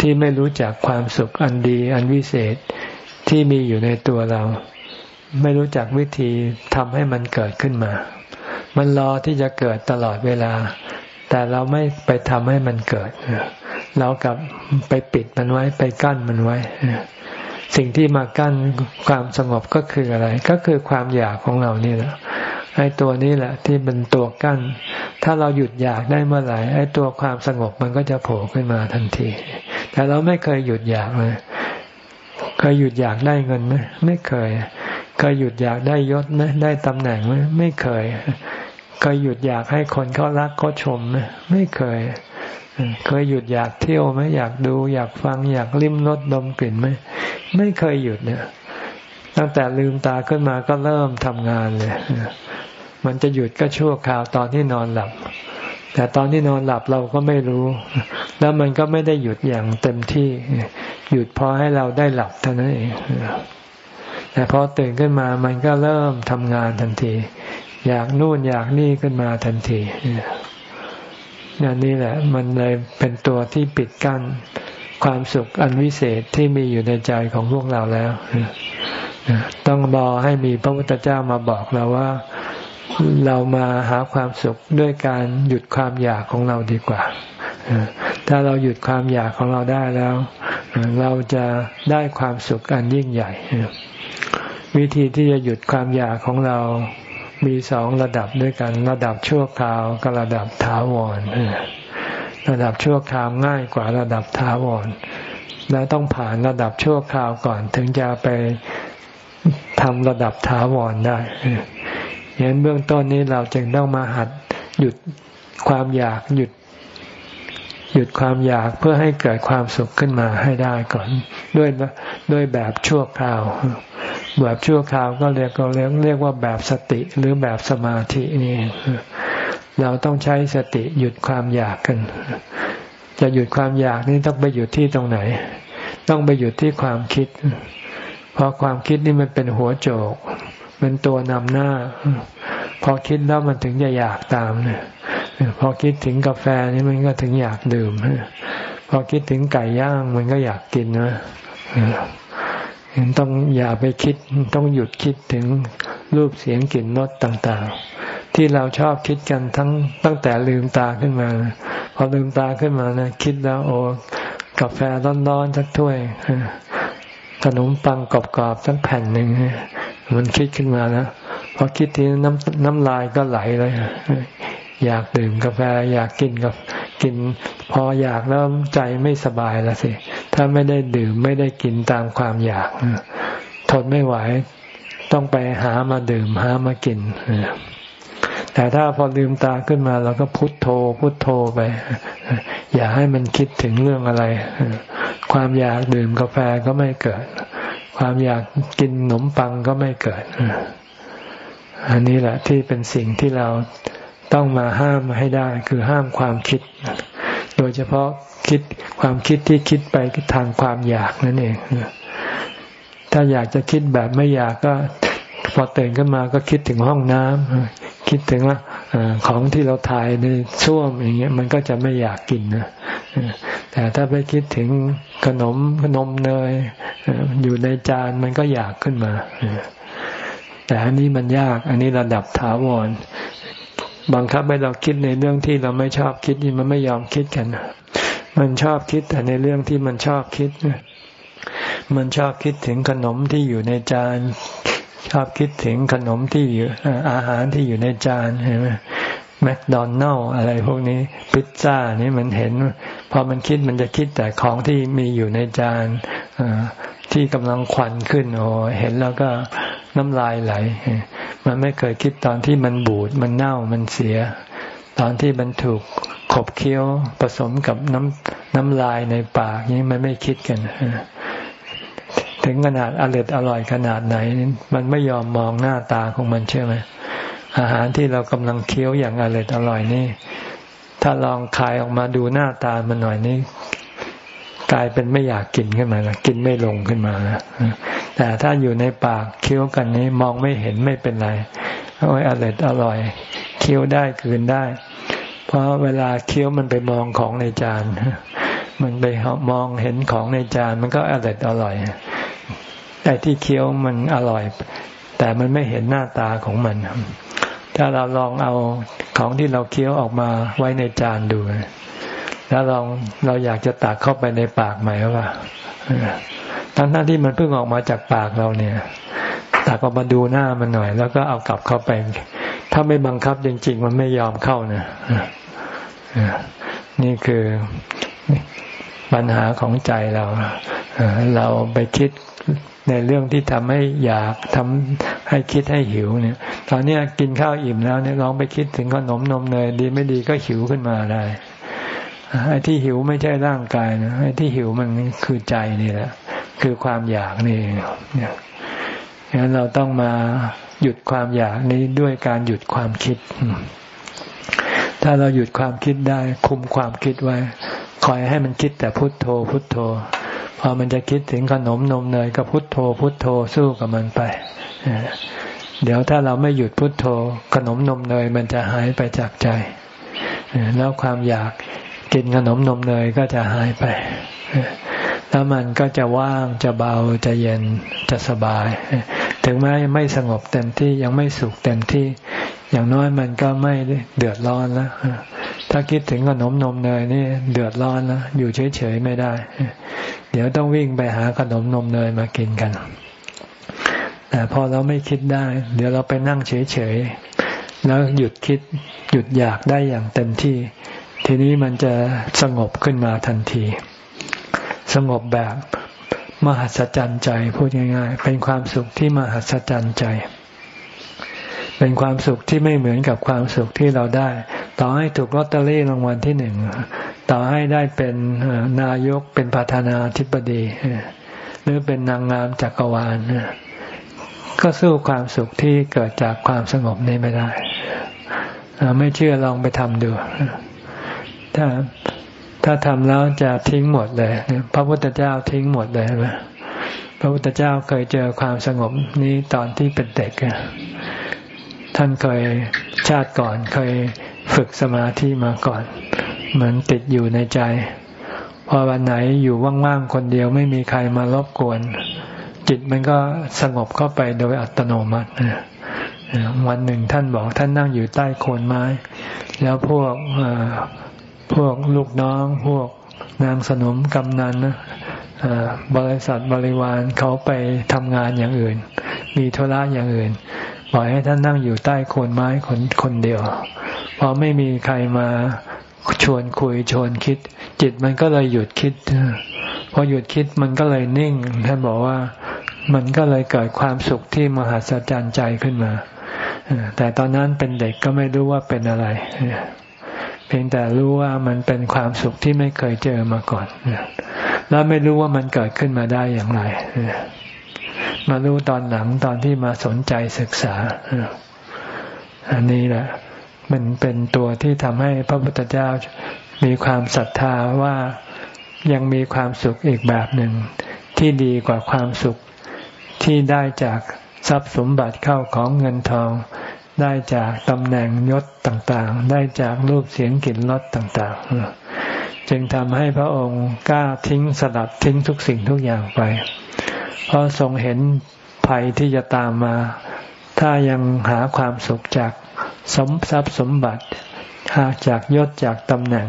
ที่ไม่รู้จักความสุขอันดีอันวิเศษที่มีอยู่ในตัวเรา ไม่รู้จักวิธีทำให้มันเกิดขึ้นมา มันรอที่จะเกิดตลอดเวลา แต่เราไม่ไปทำให้มันเกิด เรากลับไปปิดมันไว้ไปกั้นมันไว้ สิ่งที่มากั้นความสงบก็คืออะไร ก็คือความอยากของเรานี่แหละไอ้ตัวนี้แหละ ที่เป็นตัวกั้น ถ้าเราหยุดอยากได้เมื่อไหร่ไอ้ตัวความสงบมันก็จะโผล่ขึ้นมาทันที แต่เราไม่เคยหยุดอยากเลยเคยหยุดอยากได้เงินไหมไม่เคย เคยหยุดอยากได้ยศไหมได้ตำแหน่งไหมไม่เคย เคยหยุดอยากให้คนเขารักเขาชมไหมไม่เคย เคยหยุดอยากเที่ยวไหมอยากดู อยากฟังอยากลิ้มรสดมกลิ่นไหมไม่เคยหยุดเนี่ย ตั้งแต่ลืมตาขึ้นมาก็เริ่มทำงานเลยมันจะหยุดก็ชั่วคราวตอนที่นอนหลับ แต่ตอนที่นอนหลับเราก็ไม่รู้ แล้วมันก็ไม่ได้หยุดอย่างเต็มที่ หยุดพอให้เราได้หลับเท่านั้นเองแต่พอตื่นขึ้นมามันก็เริ่มทำงานทันที อยากนู่นอยากนี่ขึ้นมาทันทีนี่นี่แหละ มันเลยเป็นตัวที่ปิดกั้นความสุขอันวิเศษที่มีอยู่ในใจของพวกเราแล้ว ต้องรอให้มีพระพุทธเจ้ามาบอกเราว่า เรามาหาความสุขด้วยการหยุดความอยากของเราดีกว่า ถ้าเราหยุดความอยากของเราได้แล้ว เราจะได้ความสุขอันยิ่งใหญ่ วิธีที่จะหยุดความอยากของเรามีสองระดับด้วยกัน ระดับชั่วคราวกับระดับถาวรระดับชั่วคราวง่ายกว่าระดับถาวรแล้วต้องผ่านระดับชั่วคราวก่อน ถึงจะไปทำระดับถาวรได้ เห็นเบื้องต้นนี้เราจึงต้องมาหัดหยุดความอยากหยุด หยุดความอยากเพื่อให้เกิดความสุขขึ้นมาให้ได้ก่อน ด้วยด้วยแบบชั่วคราว แบบชั่วคราวก็เรียกเรียกเรียกว่าแบบสติหรือแบบสมาธินี่เราต้องใช้สติหยุดความอยากกัน จะหยุดความอยากนี่ต้องไปหยุดที่ตรงไหน ต้องไปหยุดที่ความคิด เพราะความคิดนี่มันเป็นหัวโจก เป็นตัวนำหน้า พอคิดแล้วมันถึงจะอยากตามเนี่ยพอคิดถึงกาแฟนี่มันก็ถึงอยากดื่มพอคิดถึงไก่ย่างมันก็อยากกินนะต้องอย่าไปคิดต้องหยุดคิดถึงรูปเสียงกลิ่นรสต่างๆ ที่เราชอบคิดกันทั้งตั้งแต่ลืมตาขึ้นมา พอลืมตาขึ้นมานะคิดแล้วโอ้กาแฟร้อนๆสักถ้วยขนมปังกรอบๆสักแผ่นหนึ่ง มันคิดขึ้นมาแล้วพอคิดทีน้ำน้ำลายก็ไหลเลยอยากดื่มกาแฟ อยากกินกับกิน พออยากแล้วใจไม่สบายแล้วสิ ถ้าไม่ได้ดื่มไม่ได้กินตามความอยากทนไม่ไหว ต้องไปหามาดื่มหามากินแต่ถ้าพอลืมตาขึ้นมาเราก็พุทโธ พุทโธไป อย่าให้มันคิดถึงเรื่องอะไร ความอยากดื่มกาแฟก็ไม่เกิด ความอยากกินขนมปังก็ไม่เกิด อันนี้แหละที่เป็นสิ่งที่เราต้องมาห้ามให้ได้ คือห้ามความคิด โดยเฉพาะคิดความคิดที่คิดไปทางความอยากนั่นเอง ถ้าอยากจะคิดแบบไม่อยากก็พอตื่นขึ้นมาก็คิดถึงห้องน้ำ คิดถึงว่าของที่เราถ่ายในช่วมอย่างเงี้ยมันก็จะไม่อยากกินนะแต่ถ้าไปคิดถึงขนมขนมเนยอยู่ในจานมันก็อยากขึ้นมาแต่อันนี้มันยาก อันนี้ระดับถาวรบังคับให้เราคิดในเรื่องที่เราไม่ชอบคิดมันไม่ยอมคิดกัน มันชอบคิดแต่ในเรื่องที่มันชอบคิด มันชอบคิดถึงขนมที่อยู่ในจาน ชอบคิดถึงขนมที่อยู่อาหารที่อยู่ในจานเห็นไหมแมคโดนัลอะไรพวกนี้พิซซ่านี่มันเห็นพอมันคิดมันจะคิดแต่ของที่มีอยู่ในจานที่กำลังควันขึ้นโอ้เห็นแล้วก็น้ำลายไหล มันไม่เคยคิดตอนที่มันบูดมันเน่ามันเสีย ตอนที่มันถูกขบเคี้ยวผสมกับน้ำน้ำลายในปากนี้มันไม่คิดกัน ถึงขนาดอร่อยอร่อยขนาดไหน มันไม่ยอมมองหน้าตาของมันเชื่อไหมอาหารที่เรากำลังเคี้ยวอย่างอร่อยอร่อยนี่ ถ้าลองคายออกมาดูหน้าตามันหน่อยนี่กลายเป็นไม่อยากกินขึ้นมาละกินไม่ลงขึ้นมาละแต่ถ้าอยู่ในปากเคี้ยวกันนี้มองไม่เห็นไม่เป็นไรโอ้ยอร่อยอร่อยเคี้ยวได้คืนได้ เพราะเวลาเคี้ยวมันไปมองของในจานมันไปมองเห็นของในจานมันก็อร่อยอร่อย แต่ที่เคี้ยวมันอร่อย แต่มันไม่เห็นหน้าตาของมัน ถ้าเราลองเอาของที่เราเคี้ยวออกมาไว้ในจานดู แล้วลองเราอยากจะตักเข้าไปในปากใหม่ว่าทั้งที่มันเพิ่งออกมาจากปากเราเนี่ยตักออกมาดูหน้ามันหน่อย แล้วก็เอากลับเข้าไป ถ้าไม่บังคับจริง ๆ มันไม่ยอมเข้านะนี่คือปัญหาของใจเรา เราไปคิด ในเรื่องที่ทำให้อยากทำให้คิดให้หิวเนี่ย ตอนนี้กินข้าวอิ่มแล้วเนี่ยลองไปคิดถึงขนมนมเนยดีไม่ดีก็หิวขึ้นมาได้ไอ้ที่หิวไม่ใช่ร่างกายนะไอ้ที่หิวมันคือใจนี่แหละ คือความอยากนี่เนี่ยงั้นเราต้องมาหยุดความอยากนี้ด้วยการหยุดความคิด ถ้าเราหยุดความคิดได้ คุมความคิดไว้ คอยให้มันคิดแต่พุทโธ พุทโธ พอมันจะคิดถึงขนมนมเนยก็พุทโธ พุทโธสู้กับมันไป เดี๋ยวถ้าเราไม่หยุดพุทโธ ขนมนมเนยมันจะหายไปจากใจ แล้วความอยากกินขนมนมเนยก็จะหายไป แล้วมันก็จะว่างจะเบาจะเย็นจะสบาย ถึงแม้ไม่สงบเต็มที่ยังไม่สุขเต็มที่ อย่างน้อยมันก็ไม่เดือดร้อนแล้ว ถ้าคิดถึงขนมนมเนยนี่เดือดร้อนแล้วอยู่เฉยๆไม่ได้ เดี๋ยวต้องวิ่งไปหาขนมนมเนยมากินกัน แต่พอเราไม่คิดได้ เดี๋ยวเราไปนั่งเฉยๆแล้วหยุดคิดหยุดอยากได้อย่างเต็มที่ ทีนี้มันจะสงบขึ้นมาทันที สงบแบบมหัศจรรย์ใจพูดง่ายๆ เป็นความสุขที่มหัศจรรย์ใจ เป็นความสุขที่ไม่เหมือนกับความสุขที่เราได้ ต่อให้ถูกลอตเตอรี่รางวัลที่หนึ่งต่อให้ได้เป็นนายกเป็นประธานาธิบดี หรือเป็นนางงามจักรวาลก็สู้ความสุขที่เกิดจากความสงบนี้ไม่ได้ไม่เชื่อลองไปทำดู ถ้าถ้าทำแล้วจะทิ้งหมดเลย พระพุทธเจ้าทิ้งหมดเลยไหมพระพุทธเจ้าเคยเจอความสงบนี้ตอนที่เป็นเด็ก ท่านเคยชาติก่อนเคยฝึกสมาธิมาก่อน เหมือนติดอยู่ในใจ พอวันไหนอยู่ว่างๆคนเดียวไม่มีใครมารบกวน จิตมันก็สงบเข้าไปโดยอัตโนมัติวันหนึ่งท่านบอกท่านนั่งอยู่ใต้โคนไม้ แล้วพวกพวกลูกน้อง พวกนางสนมกำนันบริษัทบริวารเขาไปทำงานอย่างอื่น มีธุระอย่างอื่น ปล่อยให้ท่านนั่งอยู่ใต้โคนไม้คนคนเดียว พอไม่มีใครมาชวนคุยชวนคิด จิตมันก็เลยหยุดคิด พอหยุดคิดมันก็เลยนิ่ง ท่านบอกว่ามันก็เลยเกิดความสุขที่มหัศจรรย์ใจขึ้นมา แต่ตอนนั้นเป็นเด็กก็ไม่รู้ว่าเป็นอะไร เพียงแต่รู้ว่ามันเป็นความสุขที่ไม่เคยเจอมาก่อน แล้วไม่รู้ว่ามันเกิดขึ้นมาได้อย่างไร มารู้ตอนหลังตอนที่มาสนใจศึกษา อันนี้แหละ มันเป็นตัวที่ทำให้พระพุทธเจ้ามีความศรัทธาว่ายังมีความสุขอีกแบบหนึ่ง ที่ดีกว่าความสุขที่ได้จากทรัพย์สมบัติเข้าของเงินทอง ได้จากตำแหน่งยศต่างๆ ได้จากรูปเสียงกลิ่นรสต่าง ๆ จึงทำให้พระองค์กล้าทิ้งสลัดทิ้งทุกสิ่งทุกอย่างไป เพราะทรงเห็นภัยที่จะตามมา ถ้ายังหาความสุขจากสมทรัพย์สมบัติ หาจากยศจากตำแหน่ง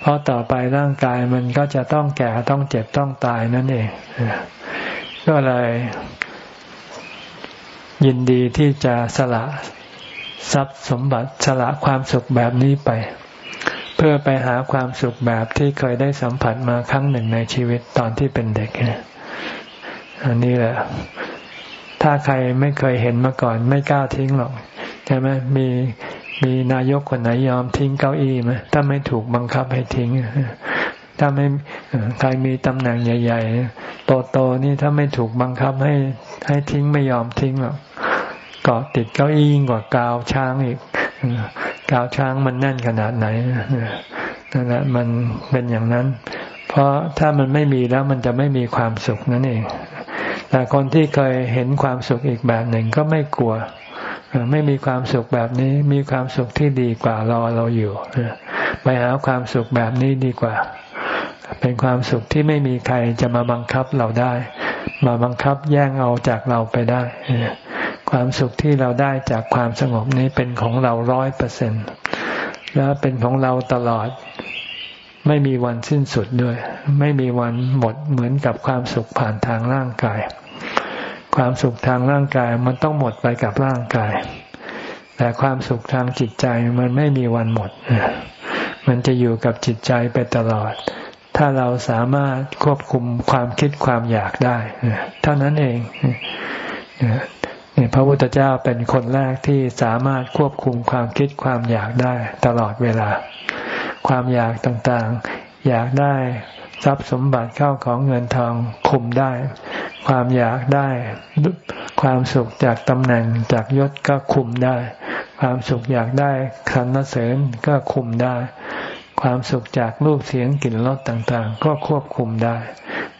เพราะต่อไปร่างกายมันก็จะต้องแก่ต้องเจ็บต้องตายนั่นเอง ก็เลยยินดีที่จะสละทรัพย์สมบัติสละความสุขแบบนี้ไป เพื่อไปหาความสุขแบบที่เคยได้สัมผัสมาครั้งหนึ่งในชีวิตตอนที่เป็นเด็ก อันนี้แหละ ถ้าใครไม่เคยเห็นมาก่อน ไม่กล้าทิ้งหรอกใช่ไหมมีมีนายกคนไหนยอมทิ้งเก้าอี้ไหมถ้าไม่ถูกบังคับให้ทิ้งถ้าไม่ใครมีตำแหน่งใหญ่ๆโตๆนี่ถ้าไม่ถูกบังคับให้ให้ทิ้งไม่ยอมทิ้งหรอกเกาะติดเก้าอี้ยิ่งกว่ากาวช้างอีกกาวช้างมันแน่นขนาดไหนนั่นแหละมันเป็นอย่างนั้น เพราะถ้ามันไม่มีแล้วมันจะไม่มีความสุขนั่นเอง แต่คนที่เคยเห็นความสุขอีกแบบหนึ่งก็ไม่กลัว ไม่มีความสุขแบบนี้ มีความสุขที่ดีกว่ารอเราอยู่ไปหาความสุขแบบนี้ดีกว่า เป็นความสุขที่ไม่มีใครจะมาบังคับเราได้ มาบังคับแย่งเอาจากเราไปได้ความสุขที่เราได้จากความสงบนี้เป็นของเราร้อยเปอร์เซ็นแล้วเป็นของเราตลอด ไม่มีวันสิ้นสุดด้วย ไม่มีวันหมดเหมือนกับความสุขผ่านทางร่างกาย ความสุขทางร่างกายมันต้องหมดไปกับร่างกาย แต่ความสุขทางจิตใจมันไม่มีวันหมด มันจะอยู่กับจิตใจไปตลอด ถ้าเราสามารถควบคุมความคิดความอยากได้เท่านั้นเองพระพุทธเจ้าเป็นคนแรกที่สามารถควบคุมความคิดความอยากได้ตลอดเวลา ความอยากต่างๆ อยากได้ทรัพย์สมบัติเข้าของเงินทองคุมได้ ความอยากได้ ความสุขจากตำแหน่งจากยศก็คุมได้ ความสุขอยากได้คันเสริญก็คุมได้ ความสุขจากรูปเสียงกลิ่นรสต่างๆ ก็ควบคุมได้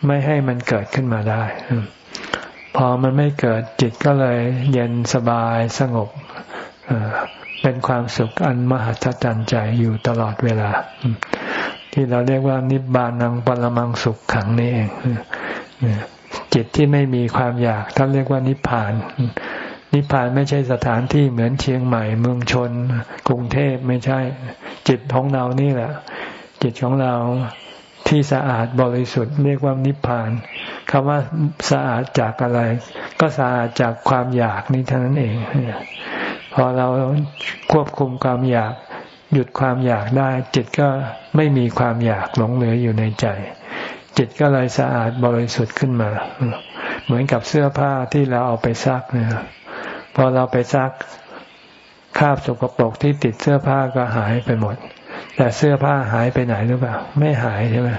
ไม่ให้มันเกิดขึ้นมาได้ พอมันไม่เกิดจิตก็เลยเย็นสบายสงบ เป็นความสุขอันมหัศจรรย์ใจอยู่ตลอดเวลา ที่เราเรียกว่านิบานังปรมังสุขขังนี่เองจิตที่ไม่มีความอยากท่านเรียกว่านิพพาน นิพพานไม่ใช่สถานที่เหมือนเชียงใหม่ เมืองชน กรุงเทพไม่ใช่ จิตของเรานี่แหละ จิตของเราที่สะอาดบริสุทธิ์เรียกว่านิพพานคำว่าสะอาดจากอะไร ก็สะอาดจากความอยากนี้เท่านั้นเอง พอเราควบคุมความอยากหยุดความอยากได้ จิตก็ไม่มีความอยากหลงเหลืออยู่ในใจ จิตก็เลยสะอาดบริสุทธิ์ขึ้นมา เหมือนกับเสื้อผ้าที่เราเอาไปซักเนี่ยพอเราไปซักคราบสกปรกที่ติดเสื้อผ้าก็หายไปหมด แต่เสื้อผ้าหายไปไหนหรือเปล่า ไม่หายใช่ไหม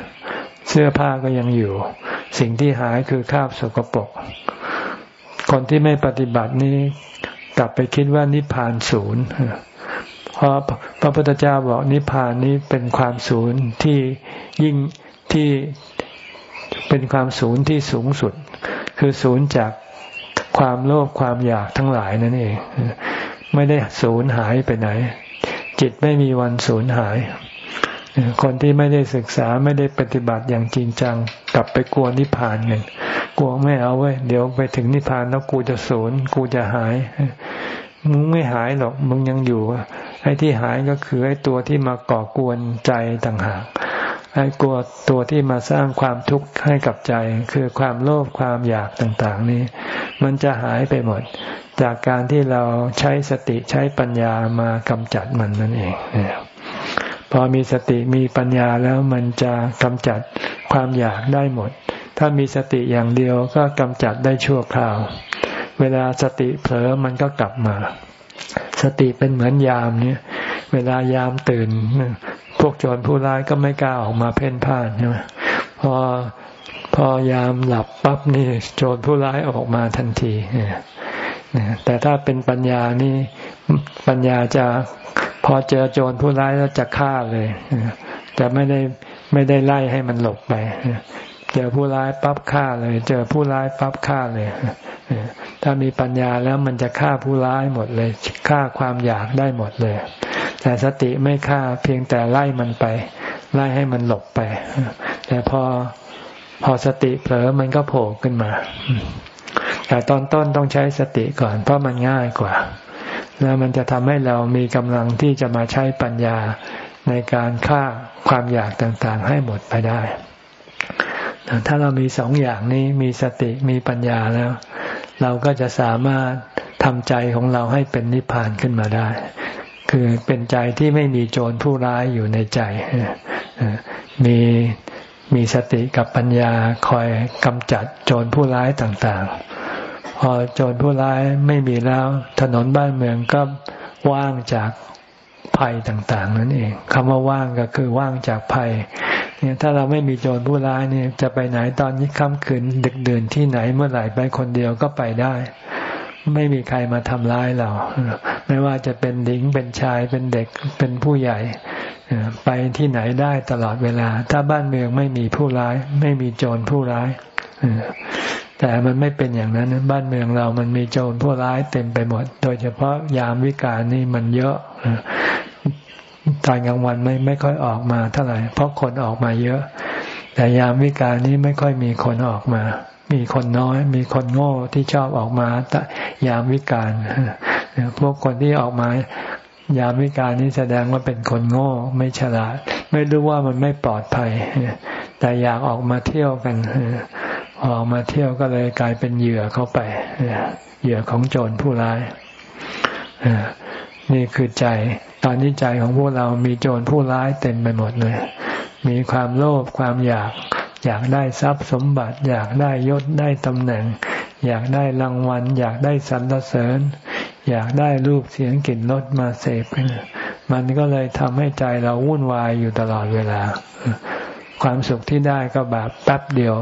เสื้อผ้าก็ยังอยู่ สิ่งที่หายคือคราบสกปรกคนที่ไม่ปฏิบัตินี้ กลับไปคิดว่านิพพานศูนย์เพราะพระพุทธเจ้าบอกนิพพานนี้เป็นความศูนย์ที่ยิ่งที่เป็นความศูนย์ที่สูงสุด คือศูนย์จากความโลภความอยากทั้งหลายนั่นเอง ไม่ได้ศูนย์หายไปไหน จิตไม่มีวันศูนย์หาย คนที่ไม่ได้ศึกษาไม่ได้ปฏิบัติอย่างจริงจัง กลับไปกลัวนิพพานกันกลัวไม่เอาเว้ยเดี๋ยวไปถึงนิพพานแล้วกูจะศูนย์กูจะหายมึงไม่หายหรอกมึงยังอยู่ไอ้ที่หายก็คือไอ้ตัวที่มาก่อกวนใจต่างหากไอ้กลัวตัวที่มาสร้างความทุกข์ให้กับใจ คือความโลภความอยากต่างๆ นี้ มันจะหายไปหมด จากการที่เราใช้สติใช้ปัญญามากำจัดมันนั่นเอง พอมีสติมีปัญญาแล้วมันจะกำจัดความอยากได้หมด ถ้ามีสติอย่างเดียวก็กำจัดได้ชั่วคราว เวลาสติเผลอมันก็กลับมา สติเป็นเหมือนยามเนี่ยเวลายามตื่น พวกโจรผู้ร้ายก็ไม่กล้าออกมาเพ่นพ่านใช่ไหมพอพอยามหลับปั๊บนี่โจรผู้ร้ายออกมาทันทีแต่ถ้าเป็นปัญญานี่ปัญญาจะ พอเจอโจรผู้ร้ายแล้วจะฆ่าเลยจะไม่ได้ไม่ได้ไล่ให้มันหลบไปเจอผู้ร้ายปั๊บฆ่าเลย เจอผู้ร้ายปั๊บฆ่าเลยถ้ามีปัญญาแล้วมันจะฆ่าผู้ร้ายหมดเลยฆ่าความอยากได้หมดเลย แต่สติไม่ฆ่าเพียงแต่ไล่มันไป ไล่ให้มันหลบไป แต่พอพอสติเผลอมันก็โผล่ขึ้นมา แต่ตอนต้นต้องใช้สติก่อนเพราะมันง่ายกว่า แล้วมันจะทำให้เรามีกำลังที่จะมาใช้ปัญญาในการฆ่าความอยากต่างๆ ให้หมดไปได้ ถ้าเรามีสองอย่างนี้มีสติมีปัญญาแล้ว เราก็จะสามารถทำใจของเราให้เป็นนิพพานขึ้นมาได้ คือเป็นใจที่ไม่มีโจรผู้ร้ายอยู่ในใจ มีมีสติกับปัญญาคอยกำจัดโจรผู้ร้ายต่างๆ พอโจรผู้ร้ายไม่มีแล้ว ถนนบ้านเมืองก็ว่างจากภัยต่างๆ นั่นเองคำว่าว่างก็คือว่างจากภัย เนี่ยถ้าเราไม่มีโจรผู้ร้ายเนี่ยจะไปไหนตอนนี้ค่ำคืนดึกเดินที่ไหนเมื่อไหร่ไปคนเดียวก็ไปได้ ไม่มีใครมาทำร้ายเรา ไม่ว่าจะเป็นหญิงเป็นชายเป็นเด็กเป็นผู้ใหญ่ไปที่ไหนได้ตลอดเวลา ถ้าบ้านเมืองไม่มีผู้ร้าย ไม่มีโจรผู้ร้าย แต่มันไม่เป็นอย่างนั้นบ้านเมืองเรามันมีโจรผู้ร้ายเต็มไปหมด โดยเฉพาะยามวิกาลนี่มันเยอะตอนกลางวันไม่ไม่ค่อยออกมาเท่าไหร่เพราะคนออกมาเยอะ แต่ยามวิกาลนี้ไม่ค่อยมีคนออกมา มีคนน้อย มีคนโง่ที่ชอบออกมาแต่ยามวิกาลพวกคนที่ออกมายามวิการนี้แสดงว่าเป็นคนโง่ไม่ฉลาด ไม่รู้ว่ามันไม่ปลอดภัย แต่อยากออกมาเที่ยวกัน ออกมาเที่ยวก็เลยกลายเป็นเหยื่อเข้าไปเหยื่อของโจรผู้ร้ายนี่คือใจ ตอนนี้ใจของพวกเรามีโจรผู้ร้ายเต็มไปหมดเลย มีความโลภความอยาก อยากได้ทรัพย์สมบัติ อยากได้ยศได้ตำแหน่ง อยากได้รางวัล อยากได้สรรเสริญ อยากได้รูปเสียงกลิ่นรสมาเสพมันก็เลยทำให้ใจเราวุ่นวายอยู่ตลอดเวลา ความสุขที่ได้ก็แบบแป๊บเดียว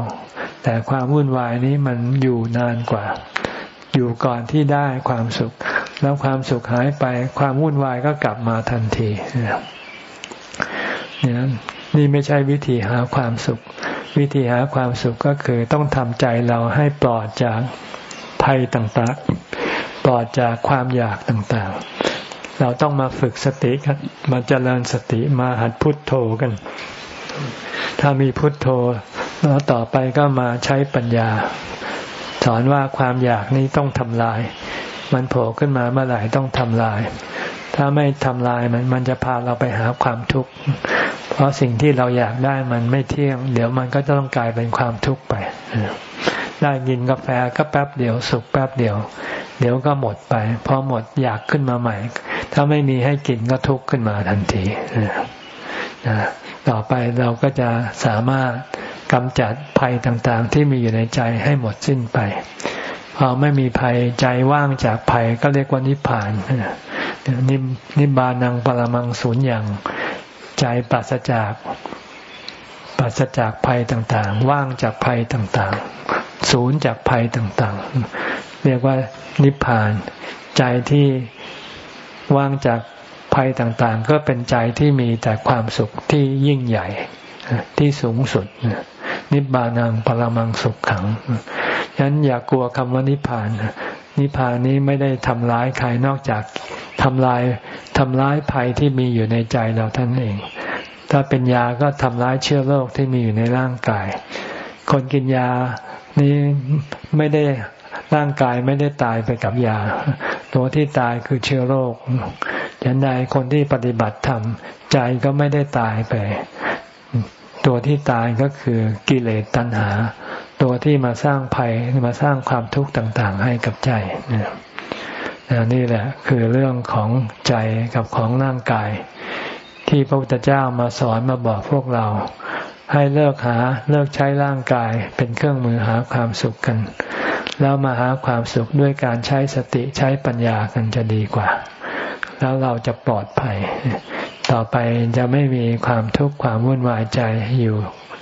แต่ความวุ่นวายนี้มันอยู่นานกว่า อยู่ก่อนที่ได้ความสุข แล้วความสุขหายไป ความวุ่นวายก็กลับมาทันทีเนี่ยนี่ไม่ใช่วิธีหาความสุข วิธีหาความสุขก็คือต้องทำใจเราให้ปลอดจากภัยต่างๆ ปลอดจากความอยากต่างๆ เราต้องมาฝึกสติกันมาเจริญสติมาหัดพุทโธกัน ถ้ามีพุทโธ แล้วต่อไปก็มาใช้ปัญญา สอนว่าความอยากนี้ต้องทำลาย มันโผล่ขึ้นมาเมื่อไหร่ต้องทำลาย ถ้าไม่ทำลายมันมันจะพาเราไปหาความทุกข์ เพราะสิ่งที่เราอยากได้มันไม่เที่ยง เดี๋ยวมันก็จะต้องกลายเป็นความทุกข์ไป ได้กินกาแฟก็แป๊บเดียวสุขแป๊บเดียว เดี๋ยวก็หมดไป พอหมดอยากขึ้นมาใหม่ ถ้าไม่มีให้กินก็ทุกข์ขึ้นมาทันทีต่อไปเราก็จะสามารถ กำจัดภัยต่างๆ ที่มีอยู่ในใจให้หมดสิ้นไป พอไม่มีภัยใจว่างจากภัยก็เรียกว่านิพพานนินิบานังปรมังศูนย์อย่างใจปราศจากปราศจากภัยต่างๆ ว่างจากภัยต่างๆ ศูนย์จากภัยต่างๆ เรียกว่านิพพาน ใจที่ว่างจากภัยต่างๆ ก็เป็นใจที่มีแต่ความสุขที่ยิ่งใหญ่ที่สูงสุด นิบานังปรมังสุขขังฉะนั้นอย่ากลัวคำว่านิพพาน นิพพานนี้ไม่ได้ทำร้ายใครนอกจากทำลายทำร้ายภัยที่มีอยู่ในใจเราท่านเอง ถ้าเป็นยาก็ทำร้ายเชื้อโรคที่มีอยู่ในร่างกาย คนกินยานี้ไม่ได้ร่างกายไม่ได้ตายไปกับยา ตัวที่ตายคือเชื้อโรคฉันใดคนที่ปฏิบัติธรรมใจก็ไม่ได้ตายไป ตัวที่ตายก็คือกิเลสตัณหา ตัวที่มาสร้างภัยมาสร้างความทุกข์ต่าง ๆ ให้กับใจนี่แหละคือเรื่องของใจกับของร่างกาย ที่พระพุทธเจ้ามาสอนมาบอกพวกเรา ให้เลิกหาเลิกใช้ร่างกายเป็นเครื่องมือหาความสุขกัน แล้วมาหาความสุขด้วยการใช้สติใช้ปัญญากันจะดีกว่า แล้วเราจะปลอดภัย ต่อไปจะไม่มีความทุกข์ความวุ่นวายใจอยู่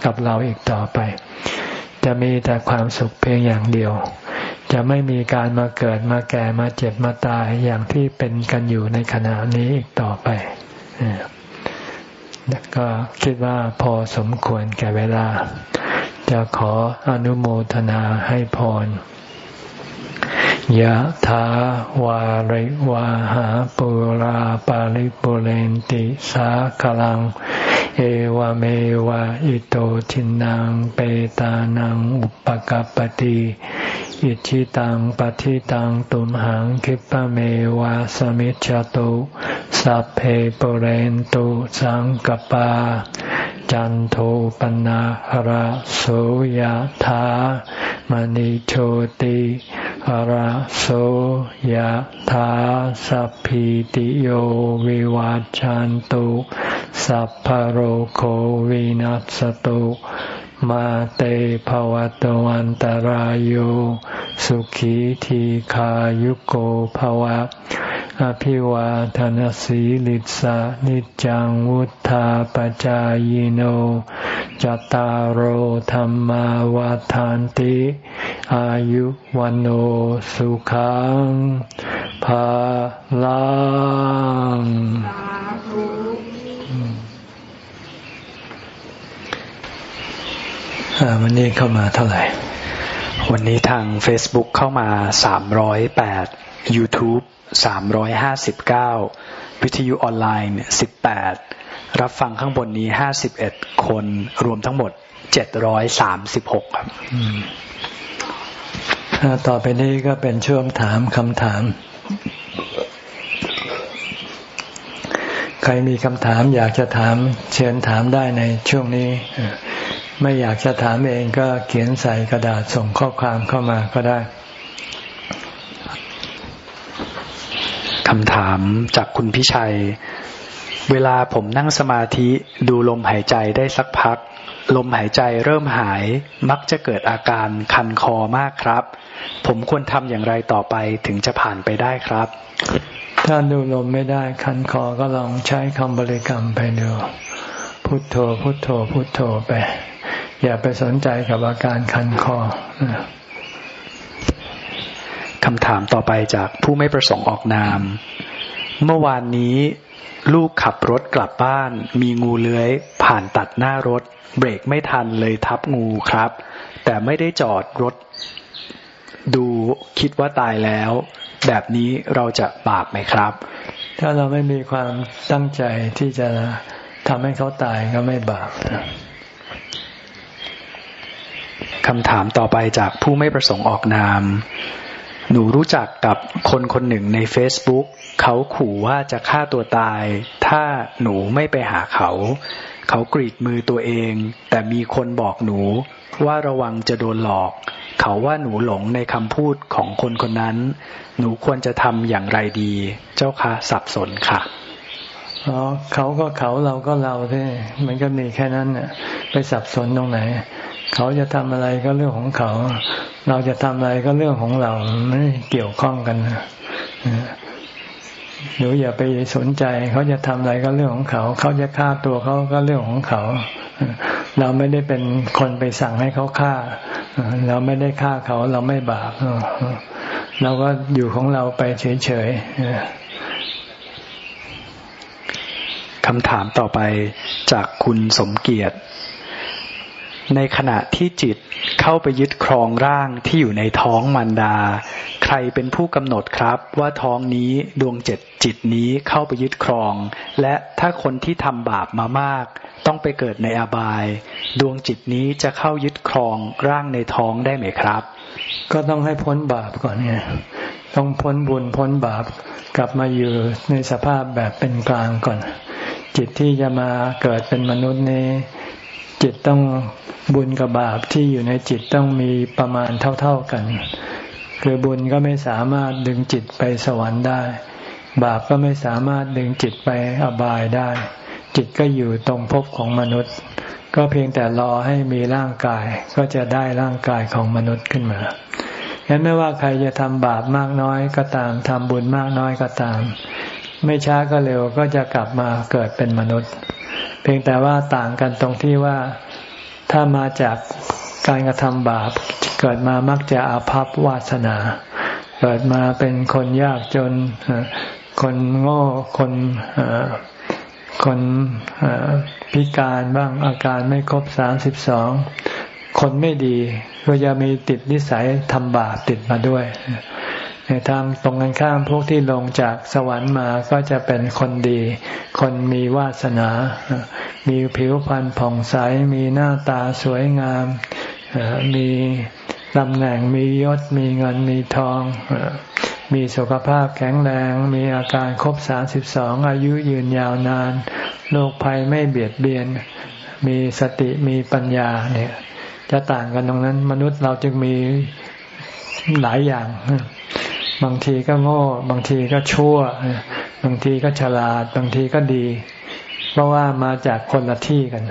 กับเราอีกต่อไป จะมีแต่ความสุขเพียงอย่างเดียว จะไม่มีการมาเกิดมาแก่มาเจ็บมาตายอย่างที่เป็นกันอยู่ในขณะนี้อีกต่อไปก็คิดว่าพอสมควรแก่เวลา จะขออนุโมทนาให้พร ยะถาวาริวาหาปุราปาริปุเรนติสาคลัง เอวเมวะอิโตทินังเปตานังอุปกัปติอิชิตังปฏิตังตุมหังคิปะเมวะสมิจจตุสัพเพปเรนตุสังกปา จันโทปนะหระโสยธามณิโชติ ระโสยธาสัพพิติโยวิวาจันตุ สัพพโรโควินัสตุ มาเตภวะตวันตารโยสุขีทีขายุโกภวะ อภิวาทนสีลิสานิจังวุธาปจายโนจตารโหธรรมวาทานติ อายุวันโอสุขังภาลัง วันนี้เข้ามาเท่าไหร่ วันนี้ทาง Facebook เข้ามา 308 YouTube 359 วิทยุออนไลน์ 18 รับฟังข้างบนนี้ 51 คนรวมทั้งหมด 736 ครับต่อไปนี้ก็เป็นช่วงถามคำถาม ใครมีคำถามอยากจะถามเชิญถามได้ในช่วงนี้ ไม่อยากจะถามเองก็เขียนใส่กระดาษส่งข้อความเข้ามาก็ได้คำถามจากคุณพิชัย เวลาผมนั่งสมาธิดูลมหายใจได้สักพัก ลมหายใจเริ่มหายมักจะเกิดอาการคันคอมากครับ ผมควรทำอย่างไรต่อไปถึงจะผ่านไปได้ครับ ถ้าดูลมไม่ได้คันคอก็ลองใช้คำบริกรรมไปดูพุทโธพุทโธพุทโธไป อย่าไปสนใจกับอาการคันคอคำถามต่อไปจากผู้ไม่ประสงค์ออกนาม เมื่อวานนี้ลูกขับรถกลับบ้าน มีงูเลื้อย ผ่านตัดหน้ารถ เบรกไม่ทันเลยทับงูครับ แต่ไม่ได้จอดรถ ดูคิดว่าตายแล้ว แบบนี้เราจะบาปไหมครับ ถ้าเราไม่มีความตั้งใจที่จะทำให้เขาตายก็ไม่บาป คำถามต่อไปจากผู้ไม่ประสงค์ออกนาม หนูรู้จักกับคนคนหนึ่งใน Facebook เขาขู่ว่าจะฆ่าตัวตาย ถ้าหนูไม่ไปหาเขา เขากรีดมือตัวเอง แต่มีคนบอกหนูว่าระวังจะโดนหลอก เขาว่าหนูหลงในคำพูดของคนคนนั้น หนูควรจะทำอย่างไรดี เจ้าคะสับสนค่ะอ๋อเขาก็เขาเราก็เราที่มันก็มีแค่นั้นเนี่ยไปสับสนตรงไหน เขาจะทำอะไรก็เรื่องของเขา เราจะทำอะไรก็เรื่องของเราไม่เกี่ยวข้องกันหนูอย่าไปสนใจ เขาจะทำอะไรก็เรื่องของเขา เขาจะฆ่าตัวเขาก็เรื่องของเขา เราไม่ได้เป็นคนไปสั่งให้เขาฆ่า เราไม่ได้ฆ่าเขาเราไม่บาปเราก็อยู่ของเราไปเฉยๆคำถามต่อไปจากคุณสมเกียรติ ในขณะที่จิตเข้าไปยึดครองร่างที่อยู่ในท้องมันดา ใครเป็นผู้กำหนดครับ ว่าท้องนี้ดวงเจ็ดจิตนี้เข้าไปยึดครอง และถ้าคนที่ทำบาปมามาก ต้องไปเกิดในอบาย ดวงจิตนี้จะเข้ายึดครองร่างในท้องได้ไหมครับ ก็ต้องให้พ้นบาปก่อนไงต้องพ้นบุญพ้นบาปกลับมาอยู่ในสภาพแบบเป็นกลางก่อน จิตที่จะมาเกิดเป็นมนุษย์นี้ จิตต้องบุญกับบาปที่อยู่ในจิตต้องมีประมาณเท่า ๆกัน คือบุญก็ไม่สามารถดึงจิตไปสวรรค์ได้ บาปก็ไม่สามารถดึงจิตไปอบายได้ จิตก็อยู่ตรงภพของมนุษย์ ก็เพียงแต่รอให้มีร่างกายก็จะได้ร่างกายของมนุษย์ขึ้นมาฉะนั้นไม่ว่าใครจะทำบาปมากน้อยก็ตามทำบุญมากน้อยก็ตาม ไม่ช้าก็เร็วก็จะกลับมาเกิดเป็นมนุษย์ เพียงแต่ว่าต่างกันตรงที่ว่าถ้ามาจากการกระทำบาป เกิดมามักจะอาภัพวาสนา เกิดมาเป็นคนยากจน คนโง่คนคนพิการบ้างอาการไม่ครบสามสิบสองคนไม่ดีก็จะมีติดนิสัยทำบาปติดมาด้วย ในทางตรงกันข้ามพวกที่ลงจากสวรรค์มาก็จะเป็นคนดี คนมีวาสนา มีผิวพรรณผ่องใส มีหน้าตาสวยงาม มีตำแหน่งมียศ มีเงิน มีทอง มีสุขภาพแข็งแรง มีอาการครบสามสิบสองอายุยืนยาวนาน โรคภัยไม่เบียดเบียน มีสติมีปัญญาเนี่ย จะต่างกันตรงนั้น มนุษย์เราจึงมีหลายอย่าง บางทีก็โง่ บางทีก็ชั่ว บางทีก็ฉลาด บางทีก็ดี เพราะว่ามาจากคนละที่กัน